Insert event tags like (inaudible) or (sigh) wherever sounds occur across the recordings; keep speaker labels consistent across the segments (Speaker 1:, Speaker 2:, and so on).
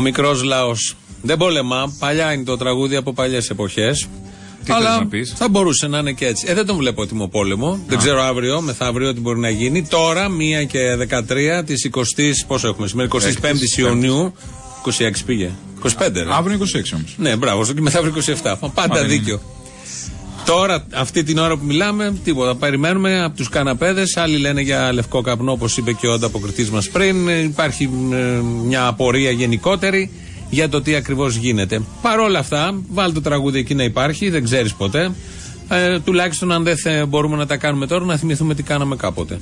Speaker 1: Ο μικρός λαός. Δεν πολεμά. Παλιά είναι το τραγούδι από παλιές εποχές.
Speaker 2: Τι
Speaker 1: Αλλά
Speaker 2: θες να πεις;
Speaker 1: θα μπορούσε να είναι και έτσι. Ε, δεν τον βλέπω έτοιμο πόλεμο. Δεν ξέρω αύριο, μεθαύριο τι μπορεί να γίνει. Τώρα, 1 και 13 της 20. Πόσο έχουμε σήμερα, 25η Ιουνίου. 26 πήγε. 25 ρε.
Speaker 2: Αύριο 26 όμως.
Speaker 1: Ναι, μπράβο, και μεθαύριο 27. Μα Πάντα
Speaker 2: δεν είναι.
Speaker 1: Δίκιο. Τώρα, αυτή την ώρα που μιλάμε, τίποτα. Περιμένουμε από τους καναπέδες. Άλλοι λένε για λευκό καπνό, όπως είπε και ο ανταποκριτής μας πριν. Ε, Υπάρχει ε, μια απορία γενικότερη για το τι ακριβώς γίνεται. Παρ' όλα αυτά, βάλει το τραγούδι εκεί να υπάρχει, δεν ξέρεις ποτέ. Ε, τουλάχιστον αν δεν θε- μπορούμε να τα κάνουμε τώρα, να θυμηθούμε τι κάναμε κάποτε.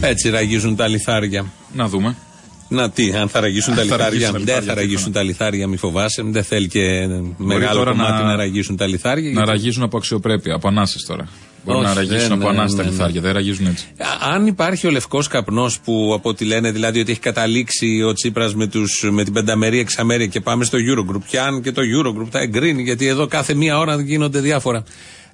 Speaker 1: Έτσι ραγίζουν τα λιθάρια.
Speaker 2: Να δούμε.
Speaker 1: Να τι, αν θα ραγίσουν τα
Speaker 2: Αν θα
Speaker 1: λιθάρια.
Speaker 2: ραγίσουν τα
Speaker 1: Δεν
Speaker 2: λιθάρια,
Speaker 1: θα
Speaker 2: τι
Speaker 1: ραγίσουν
Speaker 2: θα-
Speaker 1: τα λιθάρια, μη φοβάσαι. Δεν θέλει και μεγάλο
Speaker 2: τώρα
Speaker 1: κομμάτι να...
Speaker 2: να-
Speaker 1: ραγίσουν τα λιθάρια.
Speaker 2: Να
Speaker 1: γιατί-
Speaker 2: ραγίζουν από αξιοπρέπεια, από ανάσες τώρα. Μπορεί
Speaker 1: Όχι,
Speaker 2: να ραγίσουν
Speaker 1: δεν,
Speaker 2: από
Speaker 1: ναι,
Speaker 2: ανάσες τα
Speaker 1: ναι, ναι.
Speaker 2: λιθάρια, δεν ραγίζουν έτσι.
Speaker 1: Α- Αν υπάρχει ο λευκός καπνός που από ό,τι λένε δηλαδή ότι έχει καταλήξει ο Τσίπρας με, τους, με την πενταμερία, εξαμέρια και πάμε στο Eurogroup. Και αν και το Eurogroup τα εγκρίνει, γιατί εδώ κάθε μία ώρα γίνονται διάφορα.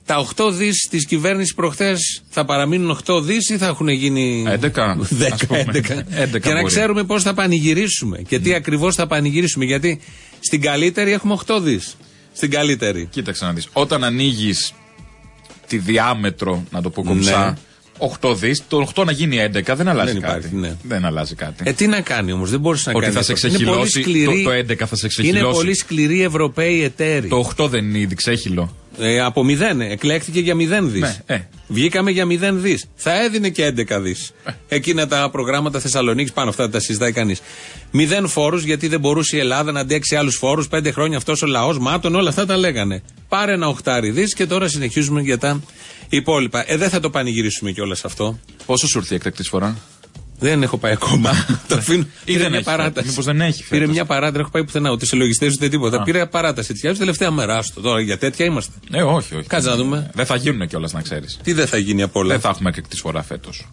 Speaker 1: Τα 8 δις της κυβέρνησης προχθές θα παραμείνουν 8 δις ή θα έχουν γίνει
Speaker 2: 11,
Speaker 1: 10,
Speaker 2: ας πούμε.
Speaker 1: 11.
Speaker 2: 11
Speaker 1: και να
Speaker 2: μπορεί.
Speaker 1: ξέρουμε πώς θα πανηγυρίσουμε και τι ακριβώς θα πανηγυρίσουμε. Γιατί στην καλύτερη έχουμε 8 δις. Στην καλύτερη.
Speaker 2: Κοίταξε να δεις. Όταν ανοίγεις τη διάμετρο, να το πω κομψά, 8 δις, το 8 να γίνει 11 δεν αλλάζει
Speaker 1: Δεν
Speaker 2: κάτι.
Speaker 1: υπάρχει, ναι.
Speaker 2: Δεν αλλάζει κάτι.
Speaker 1: Ε, τι να κάνει όμως, δεν μπορείς να
Speaker 2: Ότι
Speaker 1: κάνεις.
Speaker 2: θα σε
Speaker 1: αυτό. Είναι πολύ
Speaker 2: ξεχυλώσει,
Speaker 1: σκληρή-
Speaker 2: το- το 11 θα σε ξεχυλώσει.
Speaker 1: Είναι πολύ σκληροί Ευρωπαίοι εταίροι.
Speaker 2: Το 8 δεν είναι ήδη ξέχυλο.
Speaker 1: Ε, από μηδέν. Εκλέχθηκε για μηδέν δις.
Speaker 2: Ναι, ε.
Speaker 1: Βγήκαμε για μηδέν δις. Θα έδινε και 11 δις. Εκείνα τα προγράμματα Θεσσαλονίκης πάνω αυτά δεν τα συζητάει κανείς. Μηδέν φόρους γιατί δεν μπορούσε η Ελλάδα να αντέξει άλλους φόρους. Πέντε χρόνια αυτός ο λαός, μάτων, όλα αυτά τα λέγανε. Πάρε ένα οχτάρι δις και τώρα συνεχίζουμε για τα υπόλοιπα. Ε, δεν θα το πανηγυρίσουμε κιόλας αυτό.
Speaker 2: Πόσο σου ήρθε η εκτακτή φορά;
Speaker 1: Δεν έχω πάει ακόμα. (laughs) το αφήνω.
Speaker 2: Ή
Speaker 1: Πήρε
Speaker 2: δεν
Speaker 1: μια
Speaker 2: έχει
Speaker 1: παράταση.
Speaker 2: φέτος. Μήπως δεν έχει
Speaker 1: Πήρε
Speaker 2: φέτος.
Speaker 1: μια παράταση, δεν έχω πάει πουθενά. Ούτε σε λογιστές ούτε τίποτα. Πήρε παράταση τη τελευταία μέρα. Άστο τώρα για τέτοια είμαστε.
Speaker 2: Ε, όχι, όχι.
Speaker 1: Κάτσε να δούμε.
Speaker 2: Δεν θα γίνουν κιόλας, να ξέρεις.
Speaker 1: Τι δεν θα γίνει από όλα;
Speaker 2: Δεν θα έχουμε εκτακτή φορά φέτος.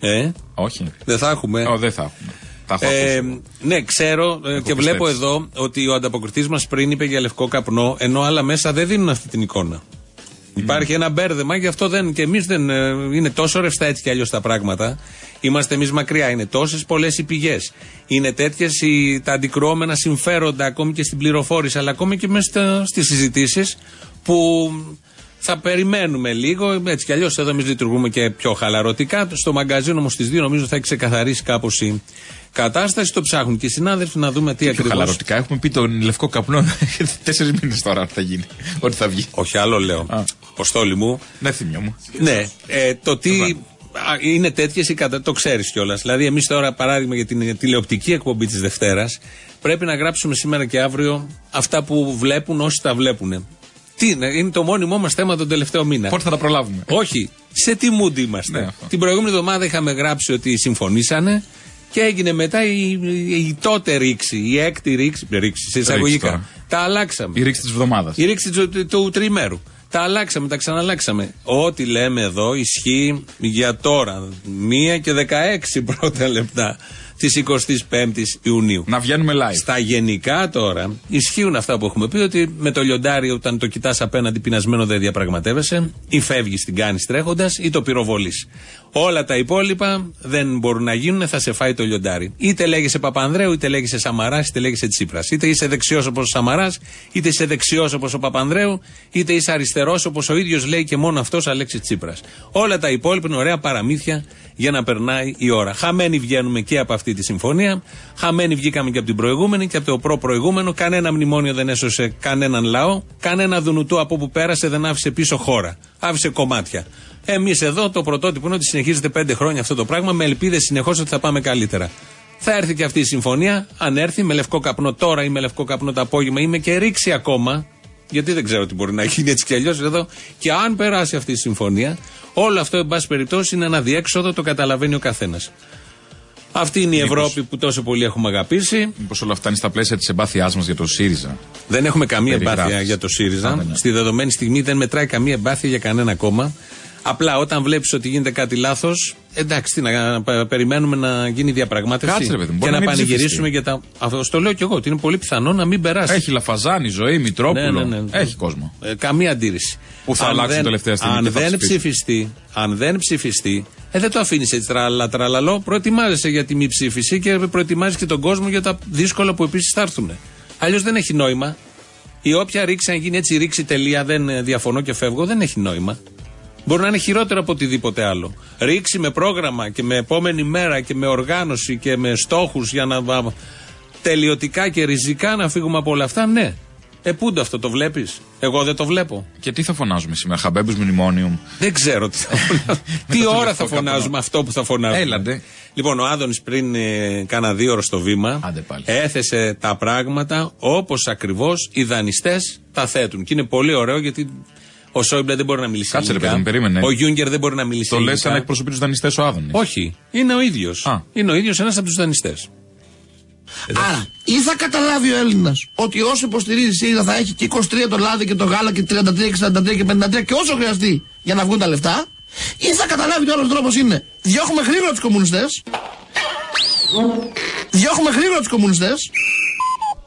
Speaker 1: Ε,
Speaker 2: Όχι.
Speaker 1: δεν θα έχουμε;
Speaker 2: Ω, δεν θα έχουμε. Τα έχω
Speaker 1: Ε,
Speaker 2: ακούσει.
Speaker 1: ναι, ξέρω ε, και βλέπω
Speaker 2: πιστέψει.
Speaker 1: εδώ ότι ο ανταποκριτής μας πριν είπε για λευκό καπνό, ενώ άλλα μέσα δεν δίνουν αυτή την εικόνα. Υπάρχει ένα μπέρδεμα, γι' αυτό δεν. και εμείς δεν. ε, είναι τόσο ρευστά έτσι κι αλλιώς τα πράγματα. Είμαστε εμείς μακριά. Είναι τόσες πολλές οι πηγές. Είναι τέτοιες τα αντικρουόμενα συμφέροντα ακόμη και στην πληροφόρηση, αλλά ακόμη και μέσα στις συζητήσεις που θα περιμένουμε λίγο. Έτσι κι αλλιώς εδώ εμείς λειτουργούμε και πιο χαλαρωτικά. Στο μαγκαζίνο όμως στι δύο νομίζω θα έχει ξεκαθαρίσει κάπως η κατάσταση. Το ψάχνουν και οι συνάδελφοι να δούμε τι
Speaker 2: Πιο
Speaker 1: ακριβώς.
Speaker 2: χαλαρωτικά. Έχουμε πει τον λευκό καπνό (laughs) τέσσερις μήνες τώρα θα γίνει. Ότι θα βγει.
Speaker 1: Όχι, άλλο λέω.
Speaker 2: Α.
Speaker 1: Αποστόλη μου.
Speaker 2: Δεν θυμιόμαι.
Speaker 1: Ναι, ε, το τι α, είναι τέτοιες ή κατά. Το ξέρεις κιόλας. Δηλαδή, εμείς τώρα, παράδειγμα, για την τηλεοπτική εκπομπή της Δευτέρας, πρέπει να γράψουμε σήμερα και αύριο αυτά που βλέπουν όσοι τα βλέπουν. Τι είναι, είναι το μόνιμό μας θέμα τον τελευταίο μήνα.
Speaker 2: Πότε θα τα προλάβουμε;
Speaker 1: Όχι, σε τι mood είμαστε;
Speaker 2: Ναι, αυτό.
Speaker 1: Την προηγούμενη εβδομάδα είχαμε γράψει ότι συμφωνήσανε και έγινε μετά η, η, η τότε ρήξη, η έκτη ρήξη, ρήξη σε εισαγωγικά.
Speaker 2: τώρα.
Speaker 1: Τα αλλάξαμε.
Speaker 2: Η ρήξη της εβδομάδας.
Speaker 1: Η ρήξη του, του, του τριημέρου. Τα αλλάξαμε, τα ξαναλλάξαμε. Ό,τι λέμε εδώ ισχύει για τώρα. Μία και 16 πρώτα λεπτά της 25η Ιουνίου.
Speaker 2: Να βγαίνουμε live.
Speaker 1: Στα γενικά τώρα ισχύουν αυτά που έχουμε πει ότι με το λιοντάρι όταν το κοιτάς απέναντι πεινασμένο δεν διαπραγματεύεσαι ή φεύγεις την κάνεις τρέχοντας ή το πυροβολείς. Όλα τα υπόλοιπα δεν μπορούν να γίνουν, θα σε φάει το λιοντάρι. Είτε λέγεσαι Παπανδρέου, είτε λέγεσαι Σαμαράς, είτε λέγεσαι Τσίπρας. Είτε είσαι δεξιός όπως ο Σαμαράς, είτε είσαι δεξιός όπως ο Παπανδρέου, είτε είσαι αριστερός όπως ο ίδιος λέει και μόνο αυτός Αλέξης Τσίπρας. Όλα τα υπόλοιπα είναι ωραία παραμύθια για να περνάει η ώρα. Χαμένοι βγαίνουμε και από αυτή τη συμφωνία. Χαμένοι βγήκαμε και από την προηγούμενη και από το προ-προηγούμενο. Κανένα μνημόνιο δεν έσωσε κανέναν λαό. Κανένα δουνουτού από που πέρασε δεν άφησε πίσω χώρα. Άφησε κομμάτια. Εμείς εδώ το πρωτότυπο είναι ότι συνεχίζεται πέντε χρόνια αυτό το πράγμα με ελπίδες συνεχώς ότι θα πάμε καλύτερα. Θα έρθει και αυτή η συμφωνία. Αν έρθει με λευκό καπνό τώρα ή με λευκό καπνό το απόγευμα ή με και ρήξη ακόμα. Γιατί δεν ξέρω τι μπορεί να γίνει έτσι κι αλλιώς εδώ. Και αν περάσει αυτή η συμφωνία, όλο αυτό, εν πάση περιπτώσει, είναι ένα διέξοδο, το καταλαβαίνει ο καθένας. Αυτή είναι η
Speaker 2: Μήπως-
Speaker 1: Ευρώπη που τόσο πολύ έχουμε αγαπήσει.
Speaker 2: Μήπως όλα αυτά είναι στα πλαίσια της εμπάθειάς μας για το ΣΥΡΙΖΑ.
Speaker 1: Δεν έχουμε καμία
Speaker 2: Περιγράφεις.
Speaker 1: εμπάθεια για το ΣΥΡΙΖΑ.
Speaker 2: Α, δεν είναι.
Speaker 1: Στη δεδομένη στιγμή δεν μετράει καμία εμπάθεια για κανένα κόμμα. Απλά όταν βλέπεις ότι γίνεται κάτι λάθος, εντάξει, τι, να περιμένουμε να γίνει διαπραγμάτευση
Speaker 2: Κάτσε, ρε παιδί μου,
Speaker 1: και
Speaker 2: μπορεί
Speaker 1: να,
Speaker 2: να μην
Speaker 1: πανηγυρίσουμε για τα. Αυτό το λέω κι εγώ, ότι είναι πολύ πιθανό να μην περάσει.
Speaker 2: Έχει Λαφαζάνη, ζωή, Μητρόπουλο.
Speaker 1: Ναι, ναι, ναι.
Speaker 2: Έχει κόσμο.
Speaker 1: Ε, καμία αντίρρηση.
Speaker 2: Που θα
Speaker 1: Αν
Speaker 2: αλλάξει
Speaker 1: δεν-
Speaker 2: τελευταία στιγμή
Speaker 1: Αν
Speaker 2: και θα
Speaker 1: δεν
Speaker 2: ψηφίσει;
Speaker 1: ψηφιστεί, αν δεν ψηφιστεί, ε, δεν το αφήνεις έτσι τραλα, τραλαλό. Προετοιμάζεσαι για τη μη ψήφιση και προετοιμάζεις και τον κόσμο για τα δύσκολα που επίσης θα έρθουν. Αλλιώς δεν έχει νόημα. Η όποια ρήξη, αν γίνει έτσι ρήξη τελεία, δεν ε, διαφωνώ και φεύγω, δεν έχει νόημα. Μπορεί να είναι χειρότερο από οτιδήποτε άλλο. Ρήξη με πρόγραμμα και με επόμενη μέρα και με οργάνωση και με στόχους για να βα- τελειωτικά και ριζικά να φύγουμε από όλα αυτά, ναι. Ε, πού αυτό το βλέπεις; Εγώ δεν το βλέπω.
Speaker 2: Και τι θα φωνάζουμε σήμερα, Habemus Μνημόνιουμ.
Speaker 1: Δεν ξέρω τι θα (laughs) φωνάζουμε. τι
Speaker 2: το
Speaker 1: ώρα
Speaker 2: λεφτό
Speaker 1: θα
Speaker 2: καπνό.
Speaker 1: φωνάζουμε αυτό που θα φωνάζουμε;
Speaker 2: Έλαντε.
Speaker 1: Λοιπόν, ο Άδωνης πριν ε, κάνα δύο ώρες στο βήμα
Speaker 2: Άντε πάλι.
Speaker 1: έθεσε τα πράγματα όπως ακριβώς οι δανειστές τα θέτουν. Και είναι πολύ ωραίο γιατί ο Σόιμπλε δεν μπορεί να μιλήσει
Speaker 2: Κάτσε, ρε
Speaker 1: ελληνικά.
Speaker 2: παιδί μου, περίμενε.
Speaker 1: Ο Γιούγκερ δεν μπορεί να μιλήσει
Speaker 2: Το λες
Speaker 1: ελληνικά.
Speaker 2: σαν να εκπροσωπείς του δανειστές ο Άδωνης.
Speaker 1: Όχι, είναι ο ίδιος.
Speaker 2: Α.
Speaker 1: Είναι ο ίδιος ένας από τους δανειστές.
Speaker 3: Άρα, ή θα καταλάβει ο Έλληνας ότι όσο υποστηρίζει η ΣΥΡΙΖΑ θα έχει και 23 το λάδι και το γάλα και 33 και 43 και 53 και όσο χρειαστεί για να βγουν τα λεφτά, ή θα καταλάβει ότι ο άλλος τρόπος είναι διώχουμε γρήγορα τους κομμουνιστές, διώχουμε γρήγορα τους κομμουνιστές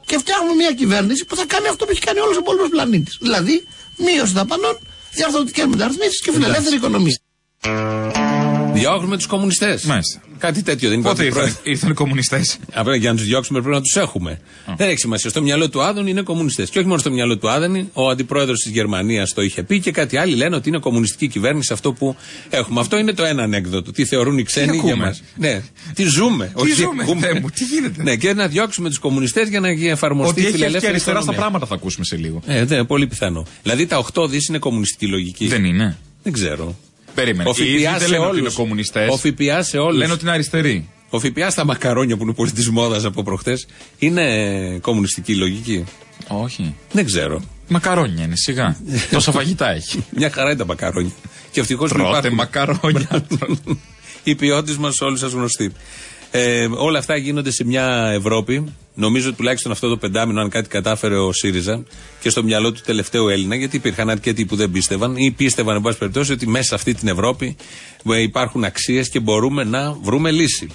Speaker 3: και φτιάχνουμε μια κυβέρνηση που θα κάνει αυτό που έχει κάνει όλος ο υπόλοιπος πλανήτης. Δηλαδή, μείωση δαπανών, διαρθρωτικές μεταρρυθμίσεις και φιλελεύθερη οικονομία.
Speaker 1: Διώχνουμε τους κομμουνιστές.
Speaker 2: Μάλιστα.
Speaker 1: Κάτι τέτοιο δεν
Speaker 2: Πότε
Speaker 1: υπάρχει.
Speaker 2: ήρθαν, ήρθαν οι κομμουνιστές;
Speaker 1: Απλά για να τους διώξουμε πρέπει να τους έχουμε. Δεν έχει σημασία. Στο μυαλό του Άδων είναι κομμουνιστές. Και όχι μόνο στο μυαλό του Άδων, ο αντιπρόεδρος της Γερμανίας το είχε πει και κάτι άλλοι λένε ότι είναι κομμουνιστική κυβέρνηση αυτό που έχουμε. Αυτό είναι το ένα ανέκδοτο. Τι θεωρούν οι ξένοι για
Speaker 2: ακούμε;
Speaker 1: μας. Ναι, τι ζούμε. όχι
Speaker 2: ζούμε,
Speaker 1: ακούμε.
Speaker 2: Θεέ μου, τι γίνεται;
Speaker 1: Ναι, και να διώξουμε τους κομμουνιστές για να εφαρμοστεί
Speaker 2: Ότι
Speaker 1: η
Speaker 2: έχει αρχή
Speaker 1: φιλελεύθερη
Speaker 2: αριστερά στα
Speaker 1: οικονομία.
Speaker 2: πράγματα θα ακούσουμε σε λίγο.
Speaker 1: Ε, δεν, πολύ πιθανό. Δηλαδή τα 8 δις είναι κομμουνιστική λογική.
Speaker 2: Δεν είναι.
Speaker 1: Δεν ξέρω.
Speaker 2: Περίμενε.
Speaker 1: Ο
Speaker 2: Οι ίδιοι
Speaker 1: ΦΠΑ
Speaker 2: δεν
Speaker 1: σε
Speaker 2: λένε ότι είναι
Speaker 1: όλους.
Speaker 2: κομμουνιστές.
Speaker 1: Ο ΦΠΑ σε όλους.
Speaker 2: Λένε ότι είναι αριστεροί.
Speaker 1: Ο ΦΠΑ στα μακαρόνια που είναι πολύ τη μόδας από προχτές είναι κομμουνιστική λογική;
Speaker 2: Όχι.
Speaker 1: Δεν ξέρω.
Speaker 2: Μακαρόνια είναι, σιγά. (laughs) Τόσα φαγητά έχει.
Speaker 1: Μια χαρά είναι τα μακαρόνια. Και ευτυχώς που
Speaker 2: Τρώτε
Speaker 1: υπάρχουν.
Speaker 2: μακαρόνια. (laughs)
Speaker 1: Η ποιότητα μας όλου σας γνωστή. Ε, όλα αυτά γίνονται σε μια Ευρώπη. Νομίζω τουλάχιστον αυτό το πεντάμινο, αν κάτι κατάφερε ο ΣΥΡΙΖΑ και στο μυαλό του τελευταίου Έλληνα, γιατί υπήρχαν αρκετοί που δεν πίστευαν ή πίστευαν, εν πάση περιπτώσει, ότι μέσα σε αυτή την Ευρώπη ε, υπάρχουν αξίες και μπορούμε να βρούμε λύση.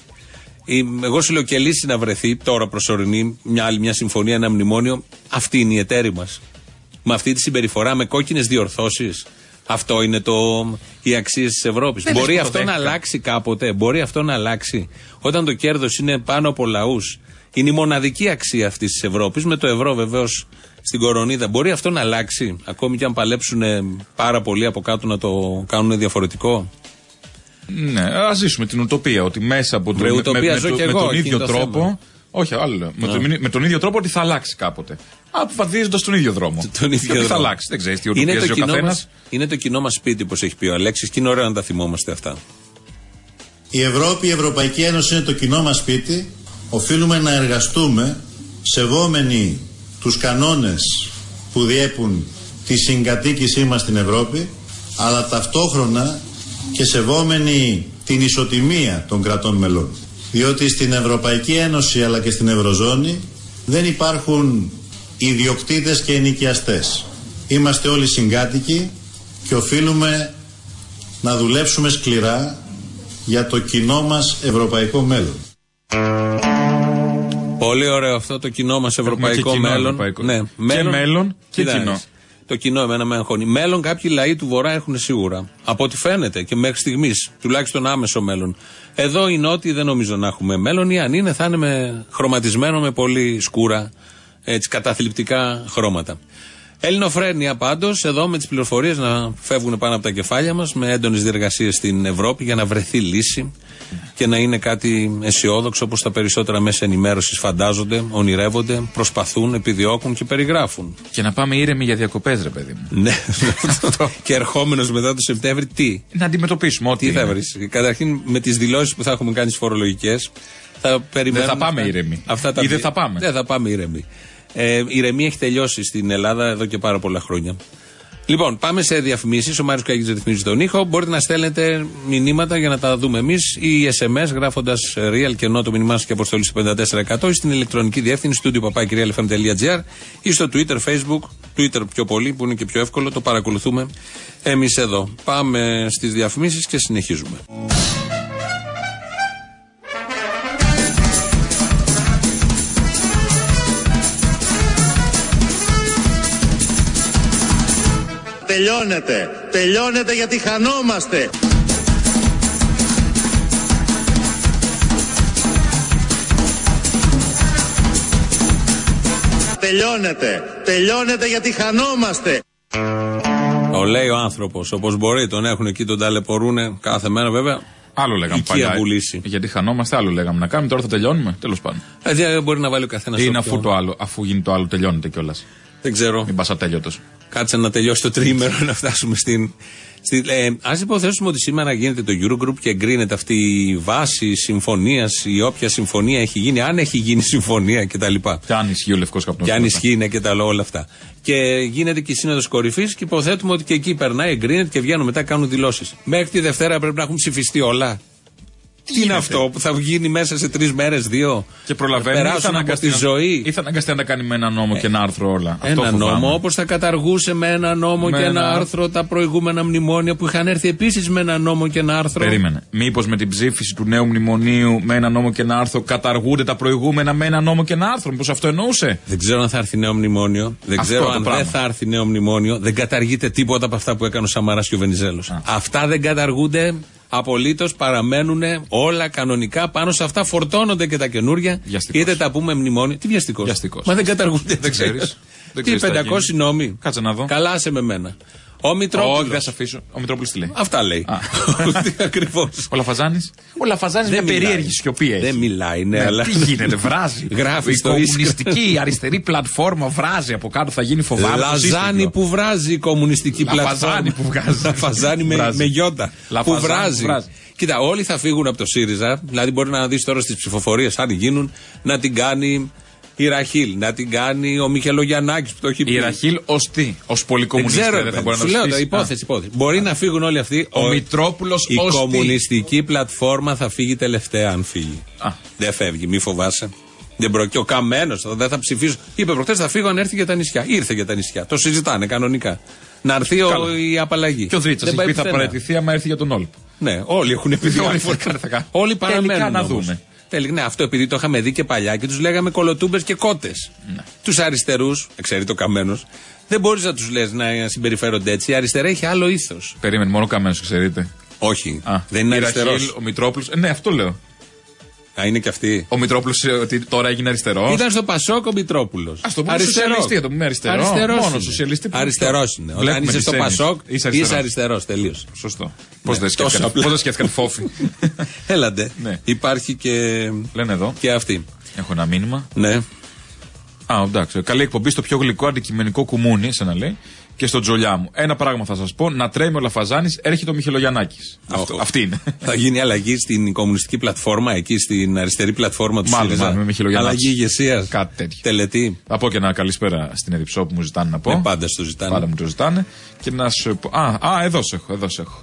Speaker 1: Η- Εγώ σου λέω και λύση να βρεθεί τώρα προσωρινή, μια άλλη μια συμφωνία, ένα μνημόνιο. Αυτή είναι η εταίρη μας. Με αυτή τη συμπεριφορά, με κόκκινες διορθώσεις. Αυτό είναι το, οι αξίες της Ευρώπης.
Speaker 2: Δεν
Speaker 1: Μπορεί
Speaker 2: λες που το
Speaker 1: αυτό να
Speaker 2: δέχτηκα.
Speaker 1: αλλάξει κάποτε. Μπορεί αυτό να αλλάξει. Όταν το κέρδος είναι πάνω από λαούς. Είναι η μοναδική αξία αυτής της Ευρώπης. Με το ευρώ βεβαίως στην κορονίδα. Μπορεί αυτό να αλλάξει. Ακόμη και αν παλέψουν ε, πάρα πολύ από κάτω να το κάνουν διαφορετικό;
Speaker 2: Ναι, ας ζήσουμε την ουτοπία ότι μέσα από
Speaker 1: Βρε,
Speaker 2: με,
Speaker 1: ουτοπία
Speaker 2: με,
Speaker 1: ζω
Speaker 2: με,
Speaker 1: κι
Speaker 2: με
Speaker 1: εγώ,
Speaker 2: τον
Speaker 1: εκεί
Speaker 2: ίδιο
Speaker 1: είναι το
Speaker 2: τρόπο.
Speaker 1: θέμα.
Speaker 2: Όχι, άλλο λέω. Με, τον, με τον ίδιο τρόπο ότι θα αλλάξει κάποτε. Αποφασίζοντας τον ίδιο δρόμο.
Speaker 1: Τον ίδιο
Speaker 2: Και ότι θα
Speaker 1: δρόμο.
Speaker 2: αλλάξει. Δεν ξέρεις τι
Speaker 1: είναι
Speaker 2: ουτοπίας
Speaker 1: το,
Speaker 2: ζει ο
Speaker 1: κοινό
Speaker 2: καθένας.
Speaker 1: μας, είναι το κοινό μας σπίτι, όπως έχει πει ο Αλέξης, και είναι ωραίο να τα θυμόμαστε αυτά.
Speaker 4: Η Ευρώπη, η Ευρωπαϊκή Ένωση είναι το κοινό μας σπίτι. Οφείλουμε να εργαστούμε σεβόμενοι τους κανόνες που διέπουν τη συγκατοίκησή μας στην Ευρώπη, αλλά ταυτόχρονα και σεβόμενοι την ισοτιμία των κρατών μελών. Διότι στην Ευρωπαϊκή Ένωση αλλά και στην Ευρωζώνη δεν υπάρχουν ιδιοκτήτες και ενοικιαστές. Είμαστε όλοι συγκάτοικοι και οφείλουμε να δουλέψουμε σκληρά για το κοινό μας ευρωπαϊκό μέλλον.
Speaker 1: Πολύ ωραίο αυτό το κοινό μας ευρωπαϊκό
Speaker 2: και κοινό
Speaker 1: μέλλον.
Speaker 2: ευρωπαϊκό.
Speaker 1: Ναι,
Speaker 2: Και μέλλον και
Speaker 1: Κοίτα,
Speaker 2: κοινό.
Speaker 1: Το κοινό εμένα με αγχώνει. Μέλλον κάποιοι λαοί του Βορρά έχουν σίγουρα. Από ό,τι φαίνεται και μέχρι στιγμής. Τουλάχιστον άμεσο μέλλον. Εδώ οι Νότιοι δεν νομίζω να έχουμε μέλλον ή αν είναι θα είναι με, χρωματισμένο με πολύ σκούρα, έτσι καταθλιπτικά χρώματα. Ελληνοφρένεια πάντως, εδώ με τις πληροφορίες να φεύγουν πάνω από τα κεφάλια μας, με έντονες διεργασίες στην Ευρώπη για να βρεθεί λύση και να είναι κάτι αισιόδοξο όπως τα περισσότερα μέσα ενημέρωσης φαντάζονται, ονειρεύονται, προσπαθούν, επιδιώκουν και περιγράφουν.
Speaker 2: Και να πάμε ήρεμοι για διακοπές, ρε παιδί μου.
Speaker 1: Ναι. και ερχόμενος μετά το Σεπτέμβρη, τι;
Speaker 2: Να αντιμετωπίσουμε ό,τι.
Speaker 1: Τι θα
Speaker 2: είναι.
Speaker 1: βρεις; Καταρχήν με τις δηλώσεις που θα έχουμε κάνει στις φορολογικές, θα περιμένουμε.
Speaker 2: Δεν θα πάμε
Speaker 1: αυτά-
Speaker 2: ήρεμοι.
Speaker 1: Αυτά τα
Speaker 2: Ή δεν
Speaker 1: βι-
Speaker 2: θα πάμε.
Speaker 1: Δεν θα πάμε ήρεμοι. Ε, η ηρεμία έχει τελειώσει στην Ελλάδα εδώ και πάρα πολλά χρόνια. Λοιπόν, πάμε σε διαφημίσεις. Ο Μάριος Καγίτζη ρυθμίζει τον ήχο. Μπορείτε να στέλνετε μηνύματα για να τα δούμε εμείς ή SMS γράφοντας real και ενώ το μήνυμά σας και αποστολή στο 54% ή στην ηλεκτρονική διεύθυνση του papakirialfm.gr ή στο Twitter, Facebook, Twitter πιο πολύ που είναι και πιο εύκολο. Το παρακολουθούμε εμείς εδώ. Πάμε στις διαφημίσεις και συνεχίζουμε.
Speaker 4: Τελειώνεται. Τελειώνεται γιατί χανόμαστε. Τελειώνεται. Τελειώνεται γιατί χανόμαστε.
Speaker 1: Το λέει ο άνθρωπος όπως μπορεί. Τον έχουν εκεί, τον ταλαιπωρούνε κάθε μέρα βέβαια.
Speaker 2: Άλλο λέγαμε
Speaker 1: Οικία
Speaker 2: παλιά.
Speaker 1: πουλήσει.
Speaker 2: Γιατί χανόμαστε, άλλο λέγαμε να κάνουμε. Τώρα θα τελειώνουμε. Τέλος πάντων.
Speaker 1: Ε, μπορεί να βάλει ο καθένας.
Speaker 2: Ή είναι αφού, το άλλο, αφού γίνει το άλλο, τελειώνεται κιόλας.
Speaker 1: Δεν ξέρω.
Speaker 2: Μην πας ατέλειωτος.
Speaker 1: Κάτσε να τελειώσει το τρίμερο να φτάσουμε στην. στην ε, Α υποθέσουμε ότι σήμερα γίνεται το Eurogroup και εγκρίνεται αυτή η βάση συμφωνίας ή όποια συμφωνία έχει γίνει, αν έχει γίνει συμφωνία κτλ.
Speaker 2: Και αν ισχύει ο λευκός καπνός.
Speaker 1: Και αν ισχύει ναι, και τα όλα αυτά. Και γίνεται και η σύνοδος κορυφής και υποθέτουμε ότι και εκεί περνάει, εγκρίνεται και βγαίνουν μετά κάνουν δηλώσεις. Μέχρι τη Δευτέρα πρέπει να έχουν ψηφιστεί όλα. Τι είναι
Speaker 2: γίνεται;
Speaker 1: αυτό που θα γίνει μέσα σε τρεις μέρες, δύο;
Speaker 2: Και προλαβαίνει.
Speaker 1: Θα περάσουν από τη ζωή.
Speaker 2: Ή θα αναγκαστεί να τα κάνει με ένα νόμο και ένα άρθρο όλα. Αυτό
Speaker 1: Ένα
Speaker 2: φοβάμαι.
Speaker 1: νόμο, όπως θα καταργούσε με ένα νόμο
Speaker 2: Με
Speaker 1: και ένα,
Speaker 2: ένα-
Speaker 1: άρθρο τα προηγούμενα μνημόνια που είχαν έρθει επίσης με ένα νόμο και ένα άρθρο.
Speaker 2: Περίμενε. Μήπως με την ψήφιση του νέου μνημονίου με ένα νόμο και ένα άρθρο καταργούνται τα προηγούμενα με ένα νόμο και ένα άρθρο. Μήπως αυτό εννοούσε;
Speaker 1: Δεν ξέρω αν θα έρθει νέο μνημόνιο. Δεν
Speaker 2: Αυτό
Speaker 1: ξέρω
Speaker 2: το
Speaker 1: αν
Speaker 2: πράγμα.
Speaker 1: δεν θα έρθει νέο μνημόνιο. Δεν καταργείται τίποτα από αυτά που έκανε ο Σαμαράς και ο Βενιζέλος. Αυτά δεν καταργούνται. Απολύτως παραμένουν όλα κανονικά. Πάνω σε αυτά φορτώνονται και τα καινούρια.
Speaker 2: Βιαστικός.
Speaker 1: Είτε τα πούμε μνημόνιο. Τι βιαστικός;
Speaker 2: Βιαστικός.
Speaker 1: Μα δεν καταργούνται.
Speaker 2: Δεν ξέρεις. Δεν
Speaker 1: Τι
Speaker 2: ξέρεις τι θα
Speaker 1: 500
Speaker 2: γίνει.
Speaker 1: νόμοι.
Speaker 2: Κάτσε να δω.
Speaker 1: Καλά σε με μένα. Ο Μητρόπουλος.
Speaker 2: Όχι, δεν σε αφήσω. Ο Μητρόπουλος τι λέει.
Speaker 1: Αυτά λέει.
Speaker 2: Α. (laughs)
Speaker 1: Ακριβώς.
Speaker 2: Ο Λαφαζάνης. Ο Λαφαζάνης με
Speaker 1: μιλάει.
Speaker 2: περίεργη σιωπή έχει.
Speaker 1: Δεν μιλάει, ναι,
Speaker 2: Ναι,
Speaker 1: αλλά.
Speaker 2: Τι γίνεται, βράζει. (laughs)
Speaker 1: Γράφει
Speaker 2: Η
Speaker 1: στο
Speaker 2: κομμουνιστική η αριστερή πλατφόρμα βράζει από κάτω, θα γίνει φοβάμαι. το
Speaker 1: Λαζάνι
Speaker 2: σύστημα.
Speaker 1: που βράζει η κομμουνιστική
Speaker 2: Λαφαζάνι
Speaker 1: πλατφόρμα.
Speaker 2: που βγάζει.
Speaker 1: Λαφαζάνι με,
Speaker 2: Βράζει.
Speaker 1: με γιώτα. Που
Speaker 2: Λαφαζάνι
Speaker 1: βράζει.
Speaker 2: που βράζει.
Speaker 1: Κοίτα, όλοι θα φύγουν από το ΣΥΡΙΖΑ. Δηλαδή, μπορεί να δεις τώρα στις ψηφοφορίες, αν γίνουν, να την κάνει η Ραχίλ, να την κάνει ο Μιχελογιαννάκη που το έχει πει.
Speaker 2: Η Ραχίλ ως τι, ως
Speaker 1: δεν
Speaker 2: πολυκομμουνιστή
Speaker 1: ξέρω,
Speaker 2: δεν
Speaker 1: ρε
Speaker 2: θα
Speaker 1: παιδί,
Speaker 2: μπορεί να
Speaker 1: σου
Speaker 2: το
Speaker 1: λέω το
Speaker 2: στήσει.
Speaker 1: υπόθεση, υπόθεση. Μπορεί να φύγουν όλοι αυτοί.
Speaker 2: Ο Μητρόπουλος
Speaker 1: Η
Speaker 2: ως τι;
Speaker 1: κομμουνιστική πλατφόρμα θα φύγει τελευταία, αν φύγει.
Speaker 2: Α.
Speaker 1: Δεν φεύγει, μη φοβάσαι. Δεν προ... Και ο Καμένος δεν θα ψηφίσω. Είπε προχτές θα φύγω αν έρθει για τα νησιά. Ήρθε για τα νησιά. Το συζητάνε κανονικά. Να έρθει ο...
Speaker 2: Καλά.
Speaker 1: η απαλλαγή.
Speaker 2: Και ο Δρίτσα
Speaker 1: Δεν
Speaker 2: έχει
Speaker 1: πάει
Speaker 2: πει θα
Speaker 1: πουθενά.
Speaker 2: παραιτηθεί άμα έρθει για τον Όλπ.
Speaker 1: Ναι, όλοι έχουν πει
Speaker 2: Όλοι
Speaker 1: διάφορα.
Speaker 2: θα- θα κάνουν.
Speaker 1: Όλοι παραμένουν.
Speaker 2: Τελικά να
Speaker 1: όμως.
Speaker 2: δούμε.
Speaker 1: Τελικά, ναι, αυτό επειδή το είχαμε δει και παλιά και τους λέγαμε κολοτούμπες και κότες.
Speaker 2: Ναι.
Speaker 1: Τους αριστερούς, ξέρει το καμένος, δεν μπορείς να τους λες να συμπεριφέρονται έτσι. Η αριστερά έχει άλλο ήθος.
Speaker 2: Περίμενε, μόνο καμένος, ξέρετε.
Speaker 1: Όχι.
Speaker 2: Α,
Speaker 1: δεν είναι
Speaker 2: η
Speaker 1: αριστερός.
Speaker 2: Ραχίλ, ο Μητρόπουλος. ναι, αυτό λέω.
Speaker 1: Α, είναι και αυτή.
Speaker 2: Ο Μητρόπουλος ότι τώρα έγινε αριστερός.
Speaker 1: Ήταν στο Πασόκ ο Μητρόπουλος.
Speaker 2: Α το πούμε σοσιαλιστή, θα το πούμε αριστερό.
Speaker 1: Αριστερός
Speaker 2: Μόνος
Speaker 1: είναι.
Speaker 2: σοσιαλιστή. που-
Speaker 1: Αριστερός είναι. Όταν
Speaker 2: Βλέπουμε
Speaker 1: είσαι
Speaker 2: τις
Speaker 1: στο
Speaker 2: έννοιες.
Speaker 1: Πασόκ,
Speaker 2: είσαι
Speaker 1: είσαι
Speaker 2: αριστερός.
Speaker 1: αριστερό. Τελείως.
Speaker 2: Σωστό. Πώς
Speaker 1: Ναι,
Speaker 2: δεν
Speaker 1: τόσο
Speaker 2: σκέφτηκαν,
Speaker 1: απλά.
Speaker 2: πώς δεν σκέφτηκαν φόφοι. (laughs)
Speaker 1: Έλαντε.
Speaker 2: Ναι.
Speaker 1: Υπάρχει και,
Speaker 2: Λένε εδώ.
Speaker 1: και αυτή.
Speaker 2: Έχω ένα μήνυμα.
Speaker 1: Ναι.
Speaker 2: Α, εντάξει. Καλή εκπομπή στο πιο γλυκό αντικειμενικό κουμούνι, σε να λέει, και στο τζολιά μου. Ένα πράγμα θα σας πω. Να τρέμει ο Λαφαζάνης, έρχεται ο Μιχελογιαννάκης.
Speaker 1: Αυτό.
Speaker 2: Αυτή είναι.
Speaker 1: Θα γίνει αλλαγή στην κομμουνιστική πλατφόρμα, εκεί στην αριστερή πλατφόρμα του
Speaker 2: Μάλλον,
Speaker 1: ΣΥΡΙΖΑ.
Speaker 2: μάλλον, με Μιχελογιαννάκης.
Speaker 1: Αλλαγή ηγεσίας.
Speaker 2: Κάτι τέτοιο.
Speaker 1: Τελετή.
Speaker 2: Θα πω και ένα καλησπέρα στην Εδιψό που μου ζητάνε να πω.
Speaker 1: Ναι, πάντα στο ζητάνε.
Speaker 2: Πάντα μου το ζητάνε. Και να σου πω. Α, α εδώ σε έχω, εδώ σε έχω.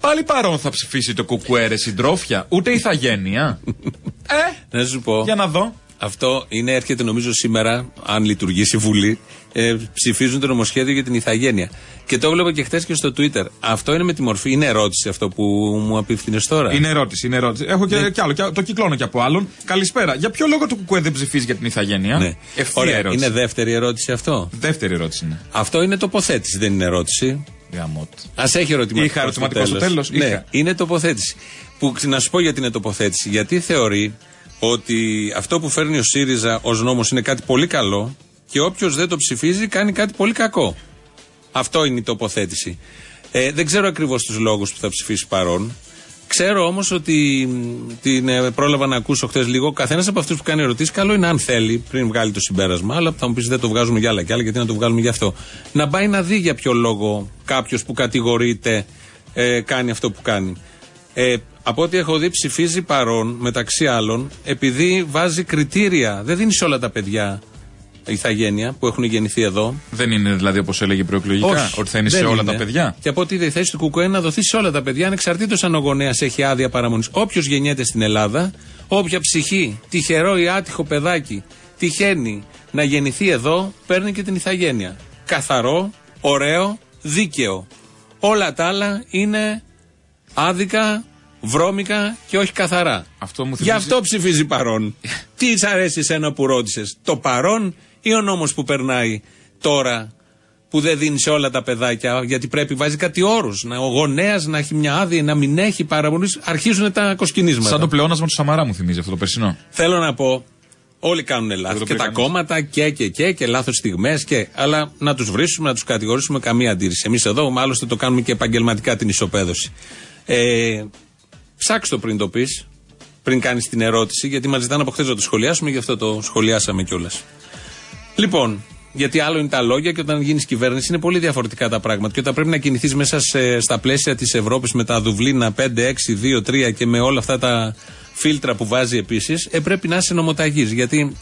Speaker 2: Πάλι παρόν θα ψηφίσει το κουκουέρε συντρόφια, ούτε ηθαγένεια. (laughs) ε,
Speaker 1: Να σου πω.
Speaker 2: για να δω.
Speaker 1: Αυτό είναι, έρχεται νομίζω σήμερα, αν λειτουργήσει η Βουλή, ε, ψηφίζουν το νομοσχέδιο για την ηθαγένεια. Και το έβλεπα και χθες και στο Twitter. Αυτό είναι με τη μορφή, είναι ερώτηση αυτό που μου απίφθινε τώρα.
Speaker 2: Είναι ερώτηση, είναι ερώτηση. Έχω
Speaker 1: Ναι.
Speaker 2: και, κι άλλο, κι άλλο, το κυκλώνω και από άλλον. Καλησπέρα. Για ποιο λόγο το κουκουέ δεν ψηφίζει για την ηθαγένεια;
Speaker 1: Ναι.
Speaker 2: Ευθεία
Speaker 1: Ωραία,
Speaker 2: ερώτηση.
Speaker 1: είναι δεύτερη ερώτηση αυτό;
Speaker 2: Δεύτερη ερώτηση είναι.
Speaker 1: Αυτό είναι τοποθέτηση, δεν είναι ερώτηση.
Speaker 2: Γαμότ.
Speaker 1: Α έχει ερωτηματικό.
Speaker 2: Είχα ερωτηματικό στο τέλος,
Speaker 1: Ναι,
Speaker 2: είχα.
Speaker 1: είναι τοποθέτηση. Που να σου πω γιατί είναι τοποθέτηση. Γιατί θεωρεί ότι αυτό που φέρνει ο ΣΥΡΙΖΑ ως νόμος είναι κάτι πολύ καλό και όποιος δεν το ψηφίζει κάνει κάτι πολύ κακό. Αυτό είναι η τοποθέτηση. Ε, δεν ξέρω ακριβώς τους λόγους που θα ψηφίσει παρόν. Ξέρω όμως ότι μ, την ε, πρόλαβα να ακούσω χθες λίγο. Καθένας από αυτούς που κάνει ερωτήσεις, καλό είναι αν θέλει, πριν βγάλει το συμπέρασμα. Αλλά θα μου πεις δεν το βγάζουμε για άλλα και άλλα, γιατί να το βγάλουμε για αυτό. Να πάει να δει για ποιο λόγο κάποιος που κατηγορείται ε, κάνει αυτό που κάνει. Ε, από ό,τι έχω δει, ψηφίζει παρόν μεταξύ άλλων επειδή βάζει κριτήρια. Δεν δίνει σε όλα τα παιδιά ηθαγένεια που έχουν γεννηθεί εδώ.
Speaker 2: Δεν είναι δηλαδή όπως έλεγε προεκλογικά,
Speaker 1: Όχι,
Speaker 2: ότι θα είναι
Speaker 1: δεν
Speaker 2: σε όλα
Speaker 1: είναι.
Speaker 2: τα παιδιά;
Speaker 1: Και από ό,τι είδε η θέση του Κουκουέ να δοθεί σε όλα τα παιδιά, ανεξαρτήτως αν ο γονέας έχει άδεια παραμονής. Όποιος γεννιέται στην Ελλάδα, όποια ψυχή, τυχερό ή άτυχο παιδάκι, τυχαίνει να γεννηθεί εδώ, παίρνει και την ηθαγένεια. Καθαρό, ωραίο, δίκαιο. Όλα τα άλλα είναι άδικα, βρώμικα και όχι καθαρά.
Speaker 2: Αυτό μου
Speaker 1: Γι'
Speaker 2: θυμίζει-
Speaker 1: αυτό ψηφίζει παρόν. (laughs) Τι σ' αρέσει εσένα που ρώτησες, το παρόν ή ο νόμος που περνάει τώρα που δεν δίνει σε όλα τα παιδάκια, γιατί πρέπει βάζει κάτι όρους. Ο γονέας να έχει μια άδεια, να μην έχει παραμονής. Αρχίζουν τα κοσκινίσματα.
Speaker 2: Σαν το πλεόνασμα του Σαμαρά μου θυμίζει αυτό το περσινό.
Speaker 1: Θέλω να πω, όλοι κάνουν λάθη.
Speaker 2: το
Speaker 1: Και
Speaker 2: πει
Speaker 1: τα
Speaker 2: κανείς.
Speaker 1: κόμματα και και και και λάθος στιγμές και. Αλλά να τους βρίσουμε, να τους κατηγορήσουμε καμία αντίρρηση. Εμείς εδώ, μάλιστα το κάνουμε και επαγγελματικά την ισοπαίδωση. Ε, ψάξ το πριν το πεις, πριν κάνεις την ερώτηση, γιατί μας ζητάνε από χθες να το σχολιάσουμε, γι' αυτό το σχολιάσαμε κιόλας. Λοιπόν, γιατί άλλο είναι τα λόγια και όταν γίνεις κυβέρνηση είναι πολύ διαφορετικά τα πράγματα. Και όταν πρέπει να κινηθείς μέσα σε, στα πλαίσια της Ευρώπης με τα Δουβλίνα 5, 6, 2, 3 και με όλα αυτά τα φίλτρα που βάζει επίσης, ε, πρέπει να είσαι νομοταγής. Γιατί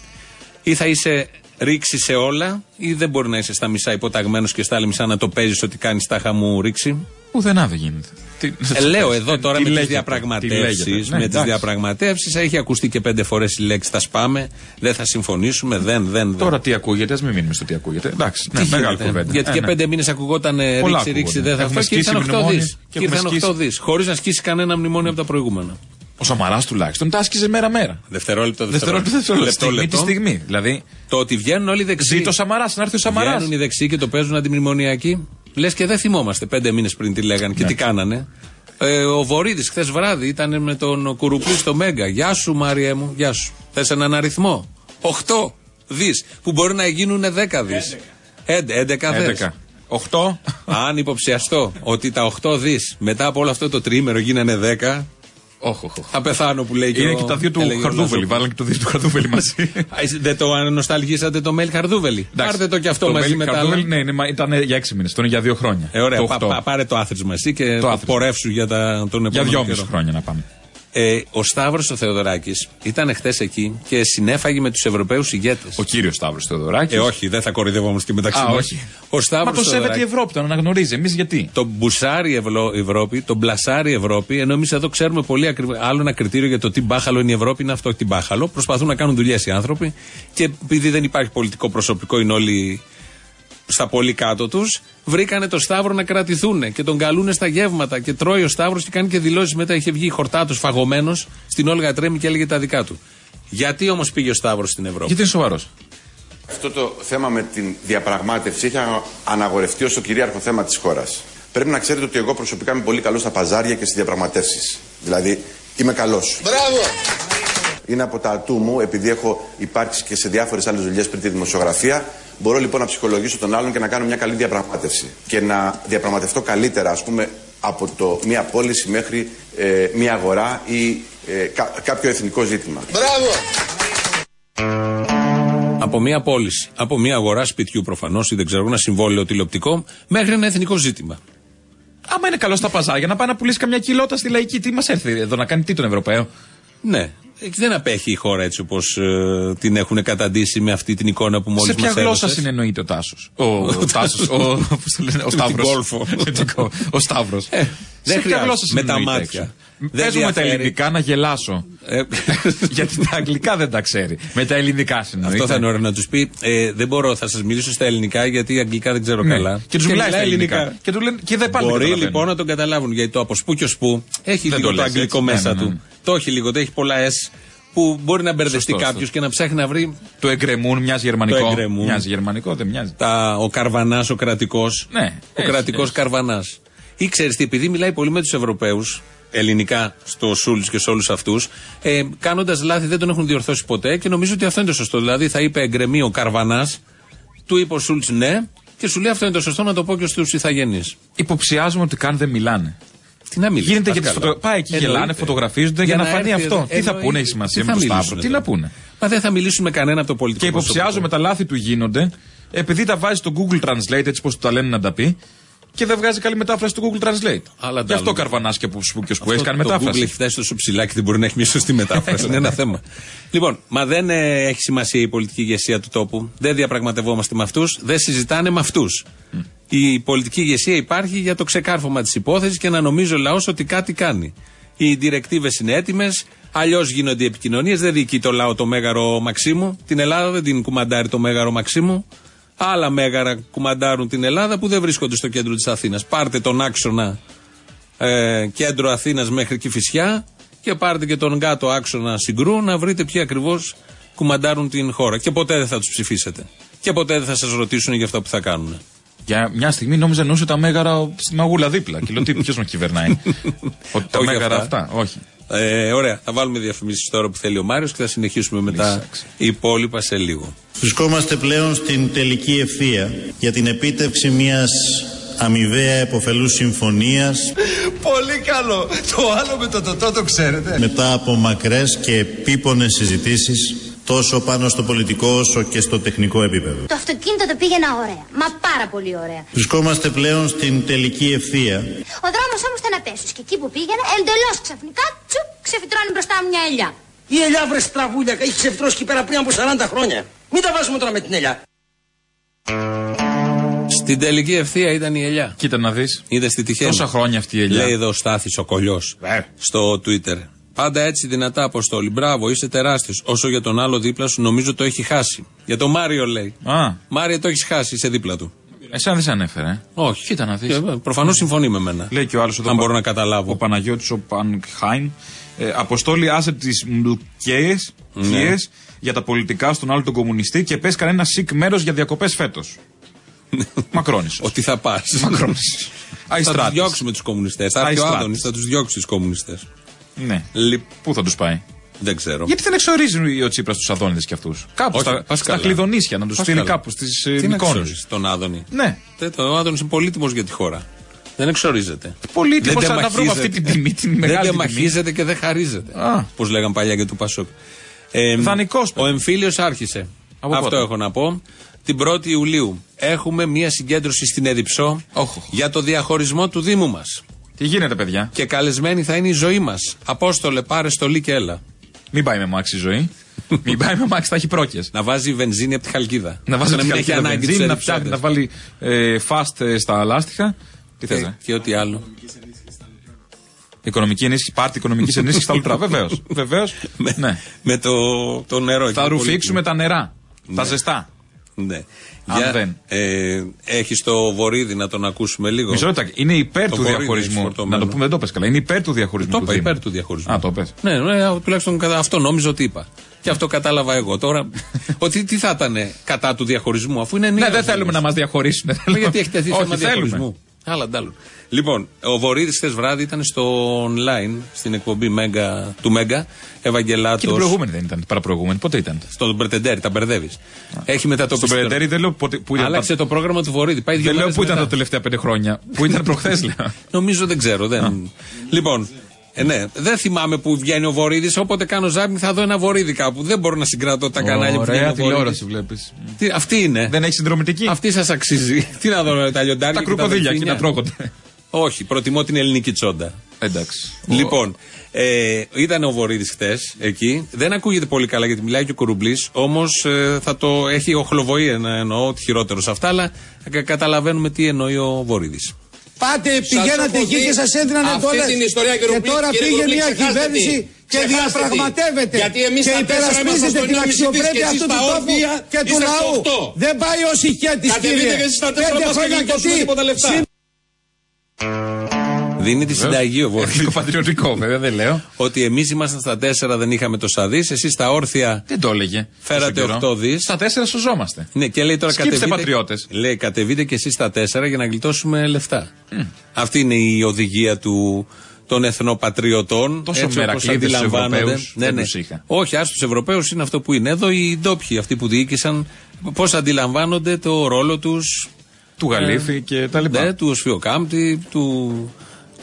Speaker 1: ή θα είσαι ρήξη σε όλα, ή δεν μπορεί να είσαι στα μισά υποταγμένος και στα άλλη μισά να το παίζεις ότι κάνεις τάχα μου ρήξη.
Speaker 2: Πουθενά δεν γίνεται. Τι-
Speaker 1: Ε, λέω εδώ τώρα
Speaker 2: τι
Speaker 1: με τις
Speaker 2: λέγεται, τι
Speaker 1: διαπραγματεύσει.
Speaker 2: λέγεται. Ναι,
Speaker 1: με τις
Speaker 2: εντάξει.
Speaker 1: διαπραγματεύσεις έχει ακουστεί και πέντε φορές η λέξη θα σπάμε, δεν θα συμφωνήσουμε, δεν, δεν, δεν.
Speaker 2: Τώρα τι ακούγεται, ας μην μείνουμε στο τι ακούγεται. Εντάξει,
Speaker 1: Τι
Speaker 2: ναι, μεγάλη
Speaker 1: γίνεται,
Speaker 2: κουβέντα.
Speaker 1: Γιατί
Speaker 2: Ε,
Speaker 1: και
Speaker 2: ναι.
Speaker 1: πέντε μήνες ακουγόταν ε,
Speaker 2: Πολλά
Speaker 1: ρήξη, ρήξη,
Speaker 2: ακούγονται.
Speaker 1: δεν θα
Speaker 2: Έχουμε
Speaker 1: αυτό. Και ήρθαν
Speaker 2: σκίσει
Speaker 1: 8
Speaker 2: μνημόνια
Speaker 1: δι.
Speaker 2: και
Speaker 1: Και
Speaker 2: έχουμε
Speaker 1: ήρθαν
Speaker 2: σκίσει-
Speaker 1: 8 δις. Χωρίς να σκίσει κανένα μνημόνιο από τα προηγούμενα.
Speaker 2: Ο Σαμαράς τουλάχιστον τα άσκησε μέρα-μέρα.
Speaker 1: Δευτερόλεπτο,
Speaker 2: Δευτερόλεπτο, δευτερόλεπτο. Στιγμή τη στιγμή. Δηλαδή,
Speaker 1: Το ότι βγαίνουν όλοι οι δεξιοί.
Speaker 2: ζήτω ο Σαμαράς, να έρθει ο Σαμαράς.
Speaker 1: Βγαίνουν οι δεξιοί και το παίζουν αντιμνημονιακοί. Λες και δεν θυμόμαστε πέντε μήνες πριν τι λέγανε
Speaker 2: Ναι.
Speaker 1: και τι κάνανε. Ε, ο Βορύδης χθες βράδυ ήταν με τον Κουρουπλή στο Μέγκα. Γεια σου, Μάριέ μου, γεια σου. Θες έναν αριθμό; 8 δις. Που μπορεί να γίνουν 10 δις. 11 θες.
Speaker 2: 11. 8.
Speaker 1: Αν υποψιαστώ ότι τα 8 δις μετά από όλο αυτό το τρίμερο γίνανε 10,
Speaker 2: Όχι, όχι.
Speaker 1: θα πεθάνω που λέει και
Speaker 2: Είναι
Speaker 1: ο-
Speaker 2: και τα δύο του
Speaker 1: έλεγε ο
Speaker 2: Χαρδούβελη.
Speaker 1: Λαζόπουλος.
Speaker 2: Βάλανε και το δύο του Χαρδούβελη μαζί. (laughs)
Speaker 1: Α, εσείς Δεν το νοσταλγήσατε το mail Χαρδούβελη;
Speaker 2: Εντάξει,
Speaker 1: Πάρτε το και αυτό μαζί
Speaker 2: mail
Speaker 1: με τα άλλα.
Speaker 2: Χαρδούβελη, Ναι, είναι, μα- ήταν για 6 μήνες. Το είναι για 2 χρόνια.
Speaker 1: Ε, ωραία,
Speaker 2: Το
Speaker 1: πα-
Speaker 2: 8.
Speaker 1: πα- πάρε το άθροισμα εσύ και
Speaker 2: Το άθροισμα.
Speaker 1: πορεύσου για τα, τον
Speaker 2: Για
Speaker 1: επόμενο
Speaker 2: 2,5
Speaker 1: καιρό.
Speaker 2: χρόνια να πάμε.
Speaker 1: Ε, ο Σταύρος ο Θεοδωράκης ήταν χθες εκεί και συνέφαγε με τους Ευρωπαίους ηγέτες.
Speaker 2: Ο κύριος Σταύρος Θεοδωράκης.
Speaker 1: Ε, όχι, δεν θα κοροϊδευόμαστε και μεταξύ
Speaker 2: Α,
Speaker 1: μας.
Speaker 2: όχι.
Speaker 1: Ο Σταύρος
Speaker 2: Μα το σέβεται η Ευρώπη, τον αναγνωρίζει. Εμείς γιατί;
Speaker 1: τον μπουσάρει η Ευλο- η Ευρώπη, τον μπλασάρει η Ευρώπη, ενώ εμείς εδώ ξέρουμε πολύ ακριβώ. Άλλο ένα κριτήριο για το τι μπάχαλο είναι η Ευρώπη είναι αυτό, τι μπάχαλο. Προσπαθούν να κάνουν δουλειές οι άνθρωποι και επειδή δεν υπάρχει πολιτικό προσωπικό, είναι όλοι στα πολύ κάτω τους, βρήκανε το Σταύρο να κρατηθούν και τον καλούνε στα γεύματα. Και τρώει ο Σταύρος και κάνει και δηλώσεις. Μετά είχε βγει χορτάτο φαγωμένος στην Όλγα Τρέμι και έλεγε τα δικά του. Γιατί όμως πήγε ο Σταύρος στην Ευρώπη;
Speaker 2: Γιατί είναι σοβαρός;
Speaker 5: Αυτό το θέμα με την διαπραγμάτευση έχει ανα- αναγορευτεί ως το κυρίαρχο θέμα της χώρας. Πρέπει να ξέρετε ότι εγώ προσωπικά είμαι πολύ καλός στα παζάρια και στις διαπραγματεύσεις. Δηλαδή, είμαι καλός.
Speaker 3: Μπράβο!
Speaker 5: Είναι από τα ατού μου, επειδή έχω υπάρξει και σε διάφορες άλλες δουλειές πριν τη δημοσιογραφία. Μπορώ λοιπόν να ψυχολογήσω τον άλλον και να κάνω μια καλή διαπραγμάτευση. Και να διαπραγματευτώ καλύτερα, ας πούμε, από το μία πώληση μέχρι ε, μία αγορά ή ε, κα- κάποιο εθνικό ζήτημα.
Speaker 3: Μπράβο!
Speaker 1: Από μια πώληση, από μια αγορά σπιτιού προφανώς ή δεν ξέρω, ένα συμβόλαιο τηλεοπτικό, μέχρι ένα εθνικό ζήτημα.
Speaker 2: Άμα είναι καλό στα παζάρια, να πάει να πουλήσει καμιά κοιλότα στη λαϊκή. Τι μας έρθει εδώ να κάνει τι τον Ευρωπαίο;
Speaker 1: Ναι. Ε, Δεν απέχει η χώρα έτσι όπως την έχουν καταντήσει με αυτή την εικόνα που μόλις
Speaker 2: Σε
Speaker 1: μας
Speaker 2: ποια
Speaker 1: έδωσες.
Speaker 2: γλώσσα συνεννοείται ο Τάσος; Ο, ο Τάσος. Ο, πώς το λένε, ο Σταύρος.
Speaker 1: Κόλφο.
Speaker 2: ο Σταύρος.
Speaker 1: Ε, δεν χρειάζεται. Με τα μάτια. Δεν
Speaker 2: Πες μου με τα
Speaker 1: διαφέρει.
Speaker 2: ελληνικά να γελάσω.
Speaker 1: Ε, (laughs)
Speaker 2: Γιατί τα αγγλικά δεν τα ξέρει. Με τα ελληνικά συνεννοείται.
Speaker 1: Αυτό θα είναι ωραίο να τους πει. Ε, δεν μπορώ, θα σας μιλήσω στα ελληνικά γιατί αγγλικά δεν ξέρω
Speaker 2: Ναι.
Speaker 1: καλά.
Speaker 2: Και τους μιλάει στα ελληνικά. Και, του λένε, και δεν πάλι δεν
Speaker 1: Μπορεί
Speaker 2: καταλαβαίνουν.
Speaker 1: λοιπόν να τον καταλάβουν γιατί το από σπού και σπού έχει
Speaker 2: Δεν
Speaker 1: λίγο
Speaker 2: το
Speaker 1: το,
Speaker 2: λες
Speaker 1: αγγλικό
Speaker 2: έτσι.
Speaker 1: μέσα
Speaker 2: Ναι, ναι, ναι.
Speaker 1: του. Το έχει λίγο, το έχει πολλά S που μπορεί να μπερδευτεί
Speaker 2: Σωστό,
Speaker 1: κάποιος
Speaker 2: σωστό.
Speaker 1: και να ψάχνει να βρει
Speaker 2: Το εγκρεμούν μοιάζει γερμανικό.
Speaker 1: Το εγκρεμούν.
Speaker 2: Μοιάζει γερμανικό, δεν μοιάζει.
Speaker 1: τα, ο Καρβανάς, ο κρατικός.
Speaker 2: Ναι,
Speaker 1: ο
Speaker 2: έχει,
Speaker 1: κρατικός
Speaker 2: έχει.
Speaker 1: Καρβανάς. Ή ξέρεις τι, επειδή μιλάει πολύ με τους Ευρωπαίους, ελληνικά στο Σούλτς και σε όλους αυτούς, ε, κάνοντας λάθη δεν τον έχουν διορθώσει ποτέ και νομίζω ότι αυτό είναι το σωστό. Δηλαδή θα είπε εγκρεμή ο Καρβανάς, του είπε ο Σούλτς ναι, και σου λέει αυτό είναι το σωστό να το πω και στους Ιθαγενείς.
Speaker 2: Υποψιάζουμε ότι καν δεν μιλάνε.
Speaker 1: Τι να μιλήσεις.
Speaker 2: Γίνεται για τις φωτο... Πάει εκεί, γελάνε, φωτογραφίζονται για, να φανεί
Speaker 1: έρθει
Speaker 2: αυτό.
Speaker 1: εδώ.
Speaker 2: Τι θα
Speaker 1: Εννοείται.
Speaker 2: πούνε, έχει σημασία
Speaker 1: Τι
Speaker 2: με
Speaker 1: θα
Speaker 2: τον Σταύρο.
Speaker 1: μιλήσουν
Speaker 2: Τι
Speaker 1: εδώ.
Speaker 2: να πούνε.
Speaker 1: Μα δεν θα μιλήσουν με κανένα από το πολιτικό
Speaker 2: Και
Speaker 1: προσωπικό.
Speaker 2: υποψιάζομαι τα λάθη του γίνονται επειδή τα βάζει στο Google Translate έτσι πώ τα λένε να τα πει και δεν βγάζει καλή μετάφραση του Google Translate.
Speaker 1: Αλλά
Speaker 2: Γι' αυτό
Speaker 1: τα-
Speaker 2: καρβανάς και που, που, που έχει
Speaker 1: Αυτό
Speaker 2: κάνει
Speaker 1: το
Speaker 2: μετάφραση.
Speaker 1: Google έχει φτάσει τόσο ψηλά και δεν μπορεί να έχει μια σωστή μετάφραση. είναι ένα θέμα. Λοιπόν, μα δεν ε, έχει σημασία η πολιτική ηγεσία του τόπου. Δεν διαπραγματευόμαστε με αυτούς. Δεν συζητάνε με αυτούς. Η πολιτική ηγεσία υπάρχει για το ξεκάρφωμα της υπόθεσης και να νομίζει ο λαός ότι κάτι κάνει. Οι διρεκτίβες είναι έτοιμες. Αλλιώς γίνονται οι επικοινωνίες. Δεν διοικεί το λαό το μέγαρο Μαξίμου. Την Ελλάδα δεν την κουμαντάρει το μέγαρο Μαξίμου. Άλλα μέγαρα κουμαντάρουν την Ελλάδα που δεν βρίσκονται στο κέντρο της Αθήνας. Πάρτε τον άξονα ε, κέντρο Αθήνας μέχρι Κηφισιά και πάρτε και τον κάτω άξονα Συγκρού να βρείτε ποιοι ακριβώς κουμαντάρουν την χώρα. Και ποτέ δεν θα τους ψηφίσετε. Και ποτέ δεν θα σας ρωτήσουν για αυτά που θα κάνουν.
Speaker 2: Για μια στιγμή νόμιζα εννοούσε τα μέγαρα στη μαγούλα δίπλα. Και λέω τι, ποιος με κυβερνάει; (laughs) Ότι τα
Speaker 1: Όχι
Speaker 2: μέγαρα
Speaker 1: αυτά.
Speaker 2: αυτά. Όχι.
Speaker 1: Ε, ωραία, θα βάλουμε διαφημίσεις τώρα που θέλει ο Μάριος και θα συνεχίσουμε με τα
Speaker 2: Λύσαξε.
Speaker 1: υπόλοιπα σε λίγο.
Speaker 4: Βρισκόμαστε πλέον στην τελική ευθεία για την επίτευξη μιας αμοιβαία εποφελούς συμφωνίας
Speaker 6: Πολύ καλό. Το άλλο με το τοτό το ξέρετε.
Speaker 4: μετά από μακρές και επίπονες συζητήσεις τόσο πάνω στο πολιτικό όσο και στο τεχνικό επίπεδο.
Speaker 7: Το αυτοκίνητο το πήγαινα ωραία. Μα πάρα πολύ ωραία.
Speaker 4: Βρισκόμαστε πλέον στην τελική ευθεία
Speaker 7: Ο δρόμος όμω ήταν απέσιο και εκεί που πήγαινα, εντελώς ξαφνικά, τσουπ, ξεφυτρώνει μπροστά μου μια ελιά.
Speaker 6: Η ελιά βρε στραβούλια έχει ξεφτρώσει εκεί πέρα πριν από 40 χρόνια. Μην τα βάζουμε τώρα με την ελιά.
Speaker 1: Στην τελική ευθεία ήταν η ελιά.
Speaker 2: Κοίτα να δεις.
Speaker 1: Είδες τι τυχαίνει.
Speaker 2: Τόσα χρόνια αυτή η ελιά.
Speaker 1: Λέει εδώ ο Στάθης ο κολλιός
Speaker 2: Ε.
Speaker 1: στο Twitter. Πάντα έτσι δυνατά αποστόλη. Μπράβο, είσαι τεράστιος. Όσο για τον άλλο δίπλα σου νομίζω το έχει χάσει. Για τον Μάριο λέει.
Speaker 2: Α,
Speaker 1: Μάριο το έχεις χάσει, είσαι δίπλα του.
Speaker 2: Εσένα δεν σε ανέφερε. ε;
Speaker 1: Όχι.
Speaker 2: Κοίτα να δεις.
Speaker 1: Προφανώς συμφωνεί με μένα.
Speaker 2: Λέει και ο άλλος εδώ.
Speaker 1: Αν
Speaker 2: πα-
Speaker 1: μπορώ να καταλάβω.
Speaker 2: Ο Παναγιώτης ο Πανχάιν. Ε, αποστόλη άσε τις μλουκιέ
Speaker 1: Ναι.
Speaker 2: για τα πολιτικά στον άλλο τον κομμουνιστή και πες κανένα σικ μέρος για διακοπές φέτος. (laughs) Μακρόνι.
Speaker 1: Ότι θα πας.
Speaker 2: Μακρόνι. (laughs)
Speaker 1: Θα τους
Speaker 2: Αϊστράτης.
Speaker 1: διώξουμε τους κομμουνιστές. Θα έρθει ο
Speaker 2: Αϊστράτης.
Speaker 1: Άδωνης, θα τους διώξει του κομμουνιστές.
Speaker 2: Ναι.
Speaker 1: Λοιπόν,
Speaker 2: Πού θα τους πάει;
Speaker 1: Δεν ξέρω.
Speaker 2: Γιατί δεν εξορίζει ο Τσίπρας τους Αδόνιδες κι αυτούς; Κάπου
Speaker 1: Όχι,
Speaker 2: στα,
Speaker 1: πας
Speaker 2: στα
Speaker 1: καλά.
Speaker 2: κλειδονίσια να τους
Speaker 1: Πας
Speaker 2: στείλει
Speaker 1: καλά.
Speaker 2: κάπου στις
Speaker 1: Τι να
Speaker 2: Μικόνε.
Speaker 1: εξορίζεις τον Άδωνη;
Speaker 2: Ναι.
Speaker 1: Δεν το- Ο Άδωνης είναι πολύτιμος για τη χώρα. Δεν εξορίζεται.
Speaker 2: Πολύτιμος,
Speaker 1: Δεν
Speaker 2: θα τα βρούμε
Speaker 1: τεμαχίζεται.
Speaker 2: αυτή την τιμή, την μεγάλη
Speaker 1: Δεν
Speaker 2: τιμή.
Speaker 1: τεμαχίζεται και δεν χαρίζεται.
Speaker 2: Α.
Speaker 1: Πώς λέγαν παλιά για του Πασόκ. Ε,
Speaker 2: Δανεικός,
Speaker 1: ο εμφύλιος άρχισε.
Speaker 2: Από
Speaker 1: Αυτό
Speaker 2: πότε;
Speaker 1: έχω να πω. Την 1η Ιουλίου έχουμε μία συγκέντρωση στην Εδιψό
Speaker 2: Όχ.
Speaker 1: για το διαχωρισμό του Δήμου μας.
Speaker 2: Τι γίνεται, παιδιά;
Speaker 1: Και καλεσμένη θα είναι η ζωή μας. Απόστολε, πάρε στολή και έλα.
Speaker 2: Μην πάει με μάξι η ζωή. (laughs) Μην πάει με μάξι, θα έχει πρόκειες.
Speaker 1: Να βάζει βενζίνη από τη χαλκίδα.
Speaker 2: Να βάζει
Speaker 1: να μην
Speaker 2: την
Speaker 1: έχει
Speaker 2: καλκίδα
Speaker 1: ανάγκη
Speaker 2: βενζίνη,
Speaker 1: τους
Speaker 2: να φτιάχνει, να
Speaker 1: ερυψώντες.
Speaker 2: βάλει ε, fast ε, στα λάστιχα. Τι θες,
Speaker 1: Και, και ό,τι άλλο.
Speaker 2: Οικονομική ενίσχυση, πάρτι οικονομικής ενίσχυσης στα λουτρά. (laughs) Βεβαίως. Βεβαίως. (laughs)
Speaker 1: με,
Speaker 2: Ναι.
Speaker 1: με το, το νερό.
Speaker 2: Θα
Speaker 1: και το
Speaker 2: ρουφήξουμε τα νερά. Τα
Speaker 1: Ναι.
Speaker 2: ζεστά.
Speaker 1: Ναι.
Speaker 2: Αν δεν.
Speaker 1: Ε, έχεις το βορίδι να τον ακούσουμε λίγο;
Speaker 2: Μισό λεπτό. Είναι υπέρ
Speaker 1: Το
Speaker 2: του
Speaker 1: βορρά
Speaker 2: διαχωρισμού.
Speaker 1: είναι φορτωμένο.
Speaker 2: Να το πούμε, δεν το πες καλά. Είναι υπέρ του διαχωρισμού.
Speaker 1: Το
Speaker 2: του
Speaker 1: είπα
Speaker 2: Δήμου.
Speaker 1: υπέρ του διαχωρισμού.
Speaker 2: Α, το πες.
Speaker 1: Ναι, ναι, τουλάχιστον κατά- αυτό νόμιζα ότι είπα. Και αυτό κατάλαβα εγώ. Τώρα, ότι τι θα ήταν κατά του διαχωρισμού, αφού είναι
Speaker 2: Ναι,
Speaker 1: νέος
Speaker 2: δεν θέλουμε
Speaker 1: Δήμος.
Speaker 2: να μας διαχωρίσουν.
Speaker 1: Μα γιατί έχει τεθεί θέμα
Speaker 2: Όχι,
Speaker 1: διαχωρισμού;
Speaker 2: Θέλουμε.
Speaker 1: Άλλα ντάλλον. Λοιπόν, ο Βορύδης χθες βράδυ ήταν στο online, στην εκπομπή Μέγκα, του Μέγκα, Ευαγγελάτος.
Speaker 2: Και την προηγούμενη δεν ήταν. Την παραπροηγούμενη. Πότε ήταν;
Speaker 1: Στον Πρετεντέρη, τα μπερδεύεις. Έχει μετατοπιστεί.
Speaker 2: Στον Περεντέρη δεν λέω πότε- που ήταν.
Speaker 1: Άλλαξε το πρόγραμμα του Βορύδη. Πάει δύο
Speaker 2: Δεν λέω
Speaker 1: μέρες
Speaker 2: που ήταν
Speaker 1: μετά.
Speaker 2: τα τελευταία πέντε χρόνια. Που ήταν προχθές, (laughs) λέω.
Speaker 1: Νομίζω δεν ξέρω. Δεν... Λοιπόν, ε, ναι, δεν θυμάμαι που βγαίνει ο Βορύδης. Όποτε κάνω ζάπινγκ θα δω ένα Βορύδη κάπου. Δεν μπορώ να συγκρατώ τα κανάλια που βγαίνει
Speaker 2: Ωραία
Speaker 1: ο Βορύδης.
Speaker 2: τηλεόραση βλέπεις.
Speaker 1: Τι, αυτή είναι.
Speaker 2: Δεν έχει συνδρομητική;
Speaker 1: Αυτή σας αξίζει. (laughs) Τι να δω, τα λιοντάρια.
Speaker 2: Τα
Speaker 1: και
Speaker 2: κροκοδίλια εκεί
Speaker 1: δελφίνια.
Speaker 2: να τρώγονται.
Speaker 1: Όχι, προτιμώ την ελληνική τσόντα.
Speaker 2: Εντάξει.
Speaker 1: Λοιπόν, ε, ήταν ο Βορύδης χτες εκεί. Δεν ακούγεται πολύ καλά γιατί μιλάει και ο Κουρουμπλής. Όμως ε, θα το έχει οχλοβοή να εννοώ, ότι χειρότερος σε αυτά. Αλλά κα- καταλαβαίνουμε τι εννοεί ο Βορύδης.
Speaker 8: Πάτε, πηγαίνατε
Speaker 9: έχω
Speaker 8: εκεί
Speaker 9: δει
Speaker 8: και σας έδιναν
Speaker 9: αυτή
Speaker 8: εντολές.
Speaker 9: την ιστορία, κύριε
Speaker 8: Και
Speaker 9: Ρουμπλή,
Speaker 8: τώρα
Speaker 9: κύριε
Speaker 8: πήγε
Speaker 9: Ρουμπλή,
Speaker 8: μια
Speaker 9: ξεχάστε
Speaker 8: κυβέρνηση
Speaker 9: τι.
Speaker 8: και
Speaker 9: Ξεχάστε τι.
Speaker 8: διαπραγματεύεται.
Speaker 9: Γιατί εμείς
Speaker 8: και
Speaker 9: στα τέσσερα
Speaker 8: υπερασπίζεται
Speaker 9: ήμασταν
Speaker 8: την
Speaker 9: στο
Speaker 8: αξιοπρέπεια
Speaker 9: νόμιμοι
Speaker 8: αυτού
Speaker 9: εσείς
Speaker 8: του
Speaker 9: στα
Speaker 8: τόπου
Speaker 9: όρθια
Speaker 8: και του
Speaker 9: είστε στο
Speaker 8: λαού.
Speaker 9: οκτώ.
Speaker 8: Δεν πάει ως ηχέτης
Speaker 9: Κατεβείτε
Speaker 8: κύριε.
Speaker 9: και εσείς στα τέσσερα
Speaker 8: Πέντε
Speaker 9: μας και
Speaker 8: χρόνια και
Speaker 9: γλιτώσουμε
Speaker 8: τι.
Speaker 9: Τίποτα λεφτά.
Speaker 8: Σήμερα
Speaker 1: Δίνει τη συνταγή ο Βορύδη.
Speaker 2: Εθνικό πατριωτικό, βέβαια, δεν λέω.
Speaker 1: ότι εμείς ήμασταν στα 4, δεν είχαμε τόσα δι. Εσείς στα όρθια.
Speaker 2: Δεν το έλεγε.
Speaker 1: Φέρατε
Speaker 2: τόσο καιρό.
Speaker 1: 8 δις.
Speaker 2: Στα τέσσερα σωζόμαστε.
Speaker 1: Ναι, και λέει τώρα
Speaker 2: Σκύψτε,
Speaker 1: κατεβείτε.
Speaker 2: πατριώτες.
Speaker 1: Λέει κατεβείτε και εσείς στα 4 για να γλιτώσουμε λεφτά. Αυτή είναι η οδηγία του, των εθνοπατριωτών.
Speaker 2: Τόσο
Speaker 1: έτσι όπως
Speaker 2: μερακλείδες στους
Speaker 1: αντιλαμβάνονται.
Speaker 2: Ευρωπαίους δεν τους είχα.
Speaker 1: Όχι, άστο τους Ευρωπαίους είναι αυτό που είναι. Εδώ οι ντόπιοι, αυτοί που διοίκησαν, πώς αντιλαμβάνονται το ρόλο τους.
Speaker 2: Του Γαλήφη και τα λοιπά.
Speaker 1: Ναι, του Οσφιοκάμπτη, του,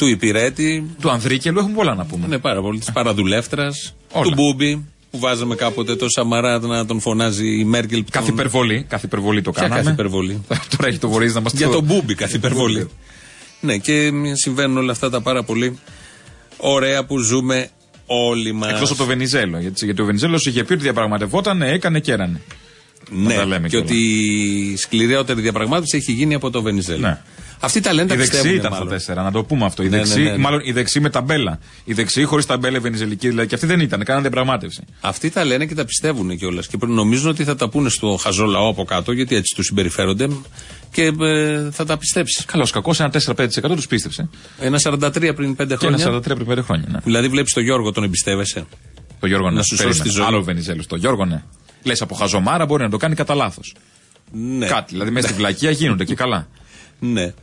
Speaker 1: του Υπηρέτη.
Speaker 2: Του Ανδρίκελου έχουμε πολλά να πούμε.
Speaker 1: Ναι, πάρα πολύ. Της Παραδουλεύτρας,
Speaker 2: Όλα.
Speaker 1: του Μπούμπι, που βάζαμε κάποτε το Σαμαρά να τον φωνάζει η Μέρκελ. που
Speaker 2: Κάθε
Speaker 1: τον-
Speaker 2: υπερβολή, κάθε υπερβολή το
Speaker 1: Ποια
Speaker 2: κάναμε.
Speaker 1: κάθε υπερβολή; (laughs)
Speaker 2: Τώρα έχει το βορείς να μας
Speaker 1: Για τον Μπούμπι κάθε υπερβολή. Ναι, και συμβαίνουν όλα αυτά τα πάρα πολύ ωραία που ζούμε όλοι μας.
Speaker 2: Εκτός από το Βενιζέλο. Γιατί, γιατί ο Βενιζέλος είχε πει ότι διαπραγματευόταν, έκανε και έρανε.
Speaker 1: Ναι,
Speaker 2: Να τα λέμε
Speaker 1: και
Speaker 2: κιόλας.
Speaker 1: ότι η σκληρότερη διαπραγμάτευση έχει γίνει από το Βενιζέλο.
Speaker 2: Ναι.
Speaker 1: Αυτοί τα λένε,
Speaker 2: Η
Speaker 1: τα
Speaker 2: δεξί
Speaker 1: πιστεύουν.
Speaker 2: ήταν στα τέσσερα, να το πούμε αυτό. Η
Speaker 1: Ναι,
Speaker 2: δεξί,
Speaker 1: ναι, ναι, ναι.
Speaker 2: μάλλον η δεξί με ταμπέλα. Η δεξί χωρίς ταμπέλα η βενιζελική δηλαδή. Και αυτή δεν ήταν, κάνανε διαπραγμάτευση.
Speaker 1: Αυτοί τα λένε και τα πιστεύουν κιόλας. Και πρέ- νομίζουν ότι θα τα πούνε στο χαζό λαό από κάτω, γιατί έτσι τους συμπεριφέρονται και ε, θα τα πιστέψεις.
Speaker 2: Καλό, κακός, ένα 4-5% τους πίστεψε.
Speaker 1: Ένα 43 πριν 5
Speaker 2: Και ένα
Speaker 1: χρόνια.
Speaker 2: 43 πριν 5 χρόνια. Ναι.
Speaker 1: Δηλαδή βλέπεις τον Γιώργο, τον εμπιστεύεσαι;
Speaker 2: Το Γιώργο ναι.
Speaker 1: Να σου σώσει
Speaker 2: Περίμενε.
Speaker 1: τη ζωή.
Speaker 2: Άλλο Βενιζέλος. Το Γιώργο ναι. Λες από χαζομάρα μπορεί να το κάνει κατά λάθος.
Speaker 1: Ναι.
Speaker 2: Κάτι. Δηλαδή μέσα στη βλακεία γίνονται και καλά.
Speaker 1: Ναι.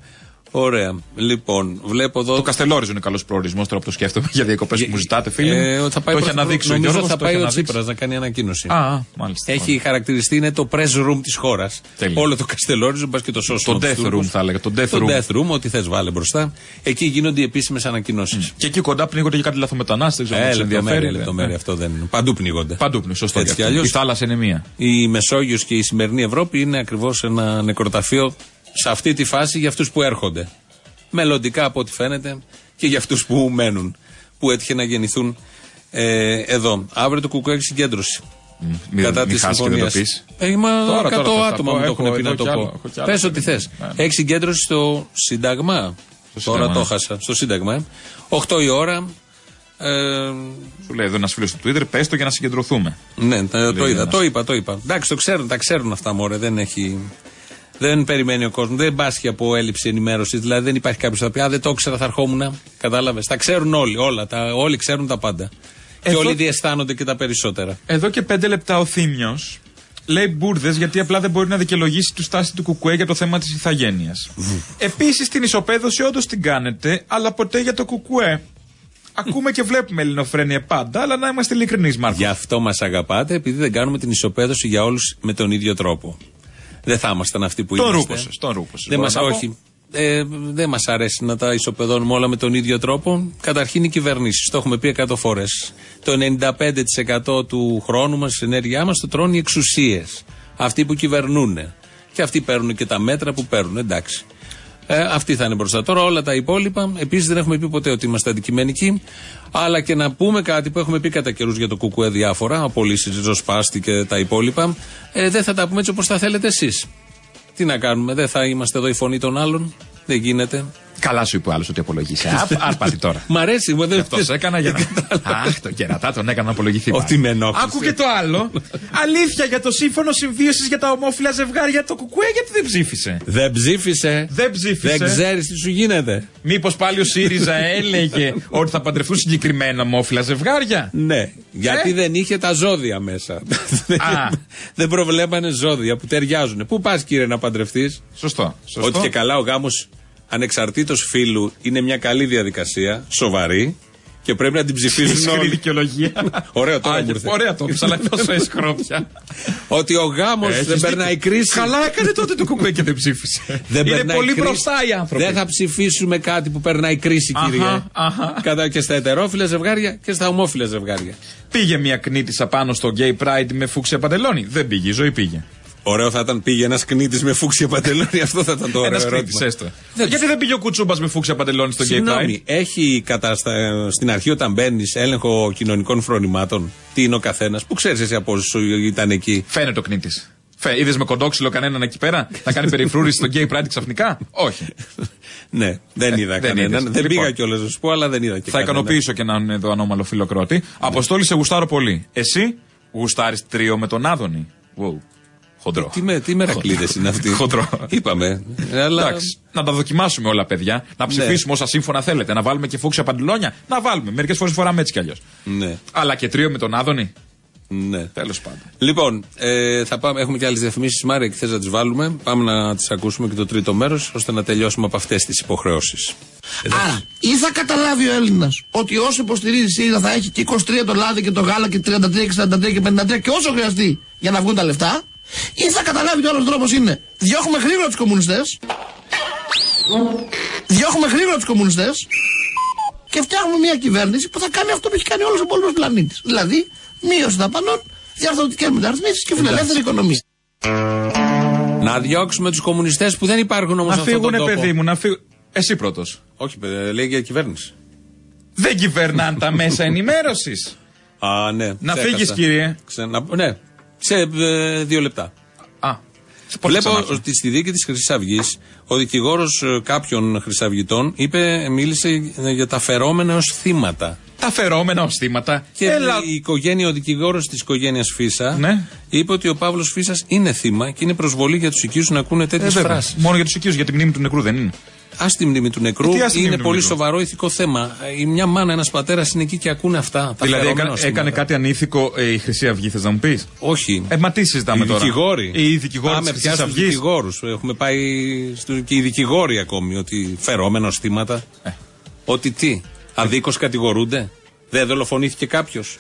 Speaker 1: Ωραία. Λοιπόν, βλέπω εδώ.
Speaker 2: Το Καστελόριζο είναι καλός προορισμός τώρα που το σκέφτομαι για διακοπές που μου ζητάτε, φίλε. μου.
Speaker 1: Ε, θα πάει
Speaker 2: το έχει
Speaker 1: πρωθυπουργό-
Speaker 2: αναδείξει ο
Speaker 1: νομίζω
Speaker 2: Γιώργος,
Speaker 1: θα
Speaker 2: το
Speaker 1: πάει
Speaker 2: έχει
Speaker 1: ο
Speaker 2: αναδείξει.
Speaker 1: Τσίπρας να κάνει ανακοίνωση.
Speaker 2: Α, α, μάλιστα.
Speaker 1: Έχει χαρακτηριστεί, είναι το press room της χώρας.
Speaker 2: Τέλεια.
Speaker 1: Όλο το Καστελόριζο, μπας και το σώσιμο.
Speaker 2: Το
Speaker 1: τους
Speaker 2: death
Speaker 1: Τούρκους.
Speaker 2: room θα έλεγα. Το death
Speaker 1: Το
Speaker 2: room.
Speaker 1: death room, ό,τι θες βάλε μπροστά. Εκεί γίνονται οι επίσημες ανακοινώσεις.
Speaker 2: Και εκεί κοντά πνίγονται και κάτι λαθομετανάστες. Δεν
Speaker 1: Ε,
Speaker 2: ξέρω αν
Speaker 1: λεπτομέρεια,
Speaker 2: ενδιαφέρει.
Speaker 1: λεπτομέρεια, αυτό δεν είναι. Παντού πνίγονται.
Speaker 2: Παντού πνίγονται, σωστό.
Speaker 1: Έτσι
Speaker 2: και
Speaker 1: κι
Speaker 2: αυτό.
Speaker 1: αλλιώς.
Speaker 2: Η θάλασσα είναι μία.
Speaker 1: Η Μεσόγειος και η σημερινή Ευρώπη είναι ακριβώς ένα νεκροταφείο σε αυτή τη φάση για αυτούς που έρχονται. Μελλοντικά από ό,τι φαίνεται και για αυτούς που μένουν, που έτυχε να γεννηθούν ε, εδώ. Αύριο το Κουκουέ έχει συγκέντρωση.
Speaker 2: Μην-
Speaker 1: κατά
Speaker 2: μην
Speaker 1: της
Speaker 2: χάσεις και δεν
Speaker 1: συμφωνίας.
Speaker 2: το πεις.
Speaker 1: Έχει μα
Speaker 2: Τώρα,
Speaker 1: 100
Speaker 2: τώρα θα τα
Speaker 1: άτομα
Speaker 2: πω.
Speaker 1: μου το
Speaker 2: Έχω
Speaker 1: έχουν πει
Speaker 2: εδώ
Speaker 1: να το
Speaker 2: κι άλλο,
Speaker 1: πω.
Speaker 2: έχω κι άλλο.
Speaker 1: Πες ό,τι θες.
Speaker 2: Ναι.
Speaker 1: Έχει συγκέντρωση στο Σύνταγμα.
Speaker 2: Στο
Speaker 1: Τώρα
Speaker 2: Σύνταγμα,
Speaker 1: το
Speaker 2: ναι.
Speaker 1: χάσα. Στο Σύνταγμα. ε. 8 η ώρα. Ε,
Speaker 2: Σου λέει εδώ ένας φίλος στο Twitter, πες το για να συγκεντρωθούμε.
Speaker 1: ναι, τα- το
Speaker 2: Λέει
Speaker 1: είδα,
Speaker 2: ένας.
Speaker 1: το είπα, το είπα. Εντάξει, το ξέρουν, τα ξέρουν αυτά μωρέ, δεν έχει... Δεν περιμένει ο κόσμος, δεν πάσχει από έλλειψη ενημέρωσης. Δηλαδή δεν υπάρχει κάποιος που θα πει Α, δεν το ήξερα, θα ερχόμουν. Κατάλαβες. Τα ξέρουν όλοι, όλα. Τα, όλοι ξέρουν τα πάντα.
Speaker 2: Εδώ-
Speaker 1: Και όλοι διαισθάνονται και τα περισσότερα.
Speaker 2: Εδώ και πέντε λεπτά ο Θήμιος λέει μπουρδες γιατί απλά δεν μπορεί να δικαιολογήσει του στάση του Κουκουέ για το θέμα της ηθαγένειας. Επίσης την ισοπαίδωση όντως την κάνετε, αλλά ποτέ για το Κουκουέ. Ακούμε και βλέπουμε ελληνοφρένεια πάντα, αλλά να είμαστε ειλικρινείς, Μάρκο.
Speaker 1: Γι' αυτό μας αγαπάτε, επειδή δεν κάνουμε την ισοπαίδωση για όλους με τον ίδιο τρόπο. Δεν θα ήμασταν αυτοί που
Speaker 2: Τον
Speaker 1: είμαστε.
Speaker 2: ρούπωσε, τον ρούπωσε.
Speaker 1: Δεν μας, όχι. Ε, δεν μας αρέσει να τα ισοπεδώνουμε όλα με τον ίδιο τρόπο. Καταρχήν οι κυβερνήσεις. Το έχουμε πει 100 φορές. Το 95% του χρόνου μας, της ενέργειάς μας, το τρώνε οι εξουσίες. Αυτοί που κυβερνούν. Και αυτοί παίρνουν και τα μέτρα που παίρνουν. Εντάξει. Ε, αυτοί θα είναι μπροστά. Τώρα όλα τα υπόλοιπα. Επίσης δεν έχουμε πει ποτέ ότι είμαστε αντικειμενικοί. Αλλά και να πούμε κάτι που έχουμε πει κατά καιρούς για το κουκουέ διάφορα, απολύσει, ριζοσπάστη και τα υπόλοιπα. Ε, δεν θα τα πούμε έτσι όπως τα θέλετε εσείς. Τι να κάνουμε, δεν θα είμαστε εδώ η φωνή των άλλων. Δεν γίνεται.
Speaker 2: Καλά σου είπε ο άλλος ότι απολογήσει. Άρπατη τώρα.
Speaker 1: Μ' αρέσει, μου δεν
Speaker 2: Αυτός έκανα για να. Αχ, το κερατά τον έκανα να απολογηθεί.
Speaker 1: Ότι
Speaker 2: πάλι.
Speaker 1: με ενόχλησε.
Speaker 2: Άκου και το άλλο. Αλήθεια για το σύμφωνο συμβίωσης για τα ομόφυλα ζευγάρια το Κουκουέ, γιατί δεν ψήφισε;
Speaker 1: Δεν ψήφισε.
Speaker 2: Δεν ψήφισε.
Speaker 1: Δεν ξέρεις τι σου γίνεται.
Speaker 2: Μήπως πάλι ο ΣΥΡΙΖΑ (laughs) έλεγε ότι θα παντρευτούν συγκεκριμένα ομόφυλα ζευγάρια;
Speaker 1: Ναι, γιατί
Speaker 2: Ε;
Speaker 1: δεν είχε τα ζώδια μέσα. (laughs) δεν προβλέπανε ζώδια που ταιριάζουν. Πού πας, κύριε, να παντρευτείς;
Speaker 2: Σωστό. σωστό.
Speaker 1: Ότι και καλά ο γάμος ανεξαρτήτως φίλου είναι μια καλή διαδικασία, σοβαρή και πρέπει να την ψηφίζουν
Speaker 2: Ισχυρή
Speaker 1: όλοι.
Speaker 2: δικαιολογία. (laughs)
Speaker 1: Ωραίο τώρα
Speaker 2: Α,
Speaker 1: μου ήρθες.
Speaker 2: Ωραία το είπες, αλλά τόσο έσχρο πια.
Speaker 1: Ότι ο γάμος
Speaker 2: Έχεις
Speaker 1: δεν περνάει
Speaker 2: δίκιο.
Speaker 1: κρίση.
Speaker 2: Καλά έκανε τότε το κουκουέ και δεν ψήφισε.
Speaker 1: Δεν
Speaker 2: Είναι
Speaker 1: περνάει
Speaker 2: πολύ
Speaker 1: κρίση.
Speaker 2: μπροστά οι άνθρωποι.
Speaker 1: Δεν θα ψηφίσουμε κάτι που περνάει κρίση,
Speaker 2: Αχα,
Speaker 1: κύριε.
Speaker 2: αχα.
Speaker 1: Κατά και στα ετερόφιλα ζευγάρια και στα ομόφυλα ζευγάρια.
Speaker 2: Πήγε μια κνήτησα πάνω στο gay pride με φούξια παντελόνι. Δεν πήγε, η ζωή πήγε.
Speaker 1: Ωραίο θα ήταν πήγε ένας κνήτης με φούξια παντελόνι. Αυτό θα ήταν το ωραίο.
Speaker 2: Ένας
Speaker 1: ερώτημα.
Speaker 2: κνήτη έστω.
Speaker 1: Δεν-
Speaker 2: Γιατί δεν πήγε ο κουτσούμπας με φούξια παντελόνι στο gay pride;
Speaker 1: Συγγνώμη, έχει καταστα... στην αρχή όταν μπαίνεις έλεγχο κοινωνικών φρονημάτων, τι είναι ο καθένας, που ξέρεις εσύ από όσους ήταν εκεί.
Speaker 2: Φαίνεται ο κνήτης. Είδες με κοντόξυλο κανέναν εκεί πέρα να κάνει περιφρούρηση στο gay pride ξαφνικά; Όχι.
Speaker 1: ναι, δεν είδα
Speaker 2: δεν
Speaker 1: κανέναν.
Speaker 2: είδες.
Speaker 1: Δεν
Speaker 2: Λοιπόν.
Speaker 1: πήγα κιόλας να σου πω, αλλά δεν είδα και
Speaker 2: Θα
Speaker 1: κανέναν.
Speaker 2: ικανοποιήσω και έναν εδώ ανώμαλο φιλοκρότη. Αποστόλη, σε γουστάρω πολύ. Εσύ γουστάρεις τρίο με τον Άδωνη. Wow. Χοντρό.
Speaker 1: Τι, με, τι μερακλείδες είναι αυτοί.
Speaker 2: Χοντρό.
Speaker 1: Είπαμε. Αλλά...
Speaker 2: Εντάξει. Να τα δοκιμάσουμε όλα, παιδιά. Να ψηφίσουμε όσα σύμφωνα θέλετε. Να βάλουμε και φούξια παντελόνια. Να βάλουμε. Μερικές φορές φοράμε έτσι κι αλλιώς.
Speaker 1: Ναι,
Speaker 2: Αλλά και τρίο με τον Άδωνη.
Speaker 1: ναι.
Speaker 2: Τέλος πάντων.
Speaker 1: Λοιπόν, ε, θα πάμε, έχουμε και άλλες διαφημίσεις, Μάρια, και θες να τις βάλουμε; Πάμε να τις ακούσουμε και το τρίτο μέρος, ώστε να τελειώσουμε από αυτές τις υποχρεώσεις.
Speaker 3: Άρα, ή θα καταλάβει ο Έλληνας ότι όσο υποστηρίζει ΣΥΡΙΖΑ θα έχει και 23 το λάδι και το γάλα και 33 και 43 και 53 και όσο χρειαστεί για να βγουν τα λεφτά, ή θα καταλάβει ότι ο άλλο τρόπος είναι διώχνουμε γρήγορα τους κομμουνιστές, διώχνουμε γρήγορα τους κομμουνιστές και φτιάχνουμε μια κυβέρνηση που θα κάνει αυτό που έχει κάνει όλος ο υπόλοιπος πλανήτης. Δηλαδή, μείωση δαπανών, διαρθρωτικές μεταρρυθμίσεις και φιλελεύθερη οικονομία.
Speaker 1: Να διώξουμε τους κομμουνιστές που δεν υπάρχουν όμως
Speaker 2: Να
Speaker 1: σε αυτόν τον
Speaker 2: φύγουνε,
Speaker 1: τόπο.
Speaker 2: παιδί μου, να φύγουν. Εσύ πρώτος.
Speaker 1: Όχι, παιδί, λέει για κυβέρνηση.
Speaker 2: Δεν κυβερνάνε τα μέσα (laughs) ενημέρωσης.
Speaker 1: Α, ναι.
Speaker 2: Να
Speaker 1: ξέχασα.
Speaker 2: φύγεις, κύριε.
Speaker 1: Ξενα... Ναι, σε ε, δύο λεπτά.
Speaker 2: Α. Πώς
Speaker 1: Βλέπω
Speaker 2: θα ξανάρθω.
Speaker 1: ότι στη δίκη της Χρυσής Αυγής ο δικηγόρος κάποιων Χρυσαυγητών είπε, μίλησε για τα φερόμενα ως θύματα.
Speaker 2: Τα φερόμενα ως θύματα.
Speaker 1: Και
Speaker 2: Έλα.
Speaker 1: η οικογένεια, ο δικηγόρος της οικογένειας Φίσα
Speaker 2: Ναι.
Speaker 1: είπε ότι ο Παύλος Φίσας είναι θύμα και είναι προσβολή για τους οικείους να ακούνε
Speaker 2: Ε,
Speaker 1: τέτοιες
Speaker 2: βέβαια.
Speaker 1: φράσεις.
Speaker 2: Μόνο για τους οικείους, για τη μνήμη του νεκρού δεν είναι.
Speaker 1: Α τη μνήμη του νεκρού
Speaker 2: Ε, τι ας τη
Speaker 1: είναι
Speaker 2: μνήμη του
Speaker 1: πολύ
Speaker 2: νεκρού.
Speaker 1: σοβαρό ηθικό θέμα. Ε, Η μια μάνα, ένας πατέρας είναι εκεί και ακούνε αυτά. Τα
Speaker 2: δηλαδή
Speaker 1: φερόμενα
Speaker 2: έκανε,
Speaker 1: ως
Speaker 2: έκανε
Speaker 1: θύματα.
Speaker 2: κάτι ανήθικο ε, η Χρυσή Αυγή, θες να μου πεις;
Speaker 1: Όχι.
Speaker 2: Ε, μα τι συζητάμε
Speaker 1: οι
Speaker 2: τώρα;
Speaker 1: δικηγόροι.
Speaker 2: Οι δικηγόροι
Speaker 1: Πάμε
Speaker 2: της
Speaker 1: πια
Speaker 2: Χρυσή
Speaker 1: στους
Speaker 2: Αυγής.
Speaker 1: δικηγόρους. Έχουμε πάει στου, και οι δικηγόροι ακόμη. Ότι φερόμενα ως θύματα.
Speaker 2: Ε.
Speaker 1: Ότι τι. Αδίκως κατηγορούνται; Δεν δολοφονήθηκε κάποιος;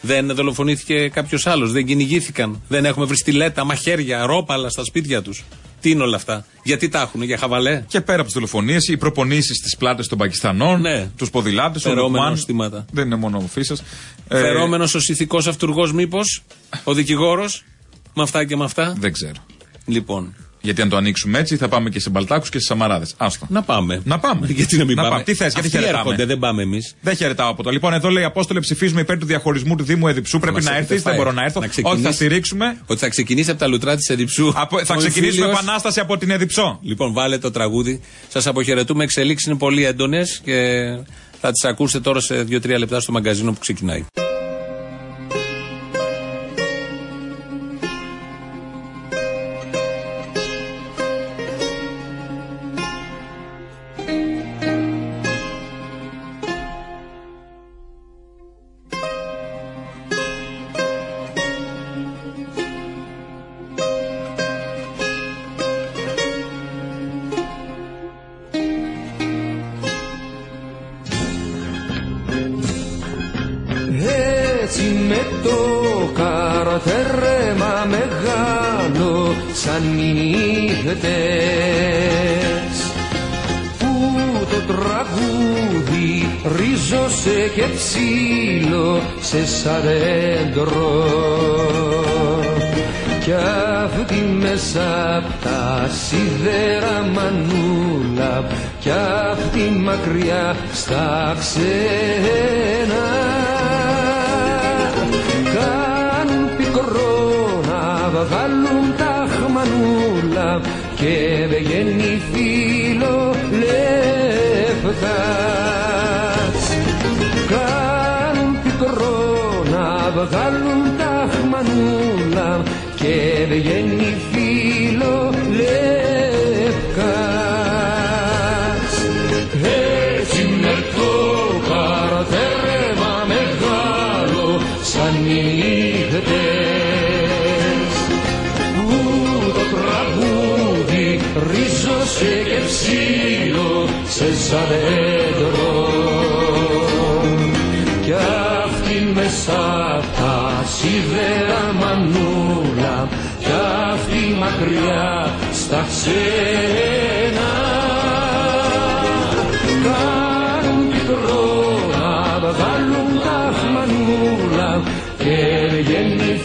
Speaker 1: Δεν δολοφονήθηκε κάποιος άλλος. Δεν κυνηγήθηκαν. Δεν έχουμε βρει στιλέτα, μαχαίρια, ρόπαλα στα σπίτια τους. Τι είναι όλα αυτά; Γιατί τα έχουν, για χαβαλέ;
Speaker 2: Και πέρα από τις δολοφονίες, οι προπονήσεις στις πλάτες των Πακιστανών,
Speaker 1: Ναι.
Speaker 2: τους ποδηλάτες,
Speaker 1: Φερόμενα ως θύματα.
Speaker 2: Δεν είναι μόνο ο Φίσα.
Speaker 1: Φερόμενος ω ηθικό αυτούργος, μήπως; Ο δικηγόρος; Με αυτά και με αυτά;
Speaker 2: Δεν ξέρω.
Speaker 1: Λοιπόν.
Speaker 2: Γιατί αν το ανοίξουμε έτσι θα πάμε και σε Μπαλτάκους και σε Σαμαράδες. Άστο.
Speaker 1: Να πάμε.
Speaker 2: Να πάμε. (laughs)
Speaker 1: Γιατί να μην
Speaker 2: Να
Speaker 1: πάμε;
Speaker 2: πάμε. Τι θες, γιατί
Speaker 1: Αυτοί
Speaker 2: χαιρετάμε;
Speaker 1: έρχονται, δεν πάμε εμείς.
Speaker 2: Δεν χαιρετάω από το. Λοιπόν, εδώ λέει Απόστολε, ψηφίζουμε υπέρ του διαχωρισμού του Δήμου Εδιψού. Πρέπει
Speaker 1: μας
Speaker 2: να
Speaker 1: έχετε
Speaker 2: έρθει, δεν
Speaker 1: φάει.
Speaker 2: μπορώ να έρθω.
Speaker 1: Να
Speaker 2: Όχι, θα
Speaker 1: ξεκινήσει-
Speaker 2: στηρίξουμε.
Speaker 1: Ότι θα ξεκινήσει από τα λουτρά της Εδιψού.
Speaker 2: Από- θα
Speaker 1: Ο
Speaker 2: ξεκινήσουμε
Speaker 1: εμφύλιος.
Speaker 2: επανάσταση από την Εδιψό.
Speaker 1: Λοιπόν, βάλε το τραγούδι. Σας αποχαιρετούμε. Εξελίξεις είναι πολύ έντονες και θα τις ακούσετε τώρα σε 2-3 λεπτά στο μαγκαζίνο που ξεκινάει.
Speaker 9: Νύχτες που το τραγούδι ρίζωσε και ψήλο σε σαρέντρο. Κι αυτή μέσα απ' τα σίδερα μανούλα κι αυτή μακριά στα ξένα και δεν βγαίνει φίλο λεφτάς κάνουν πικρό να βγάλουν τα χμανούλα. Και δεν σε σαν δέντρο κι αυτή μέσα απ' τα σίδερα μανούλα κι αυτή μακριά στα ξένα. Κάνουν πικρό να βγάλουν τα χμανούλα και βγαίνει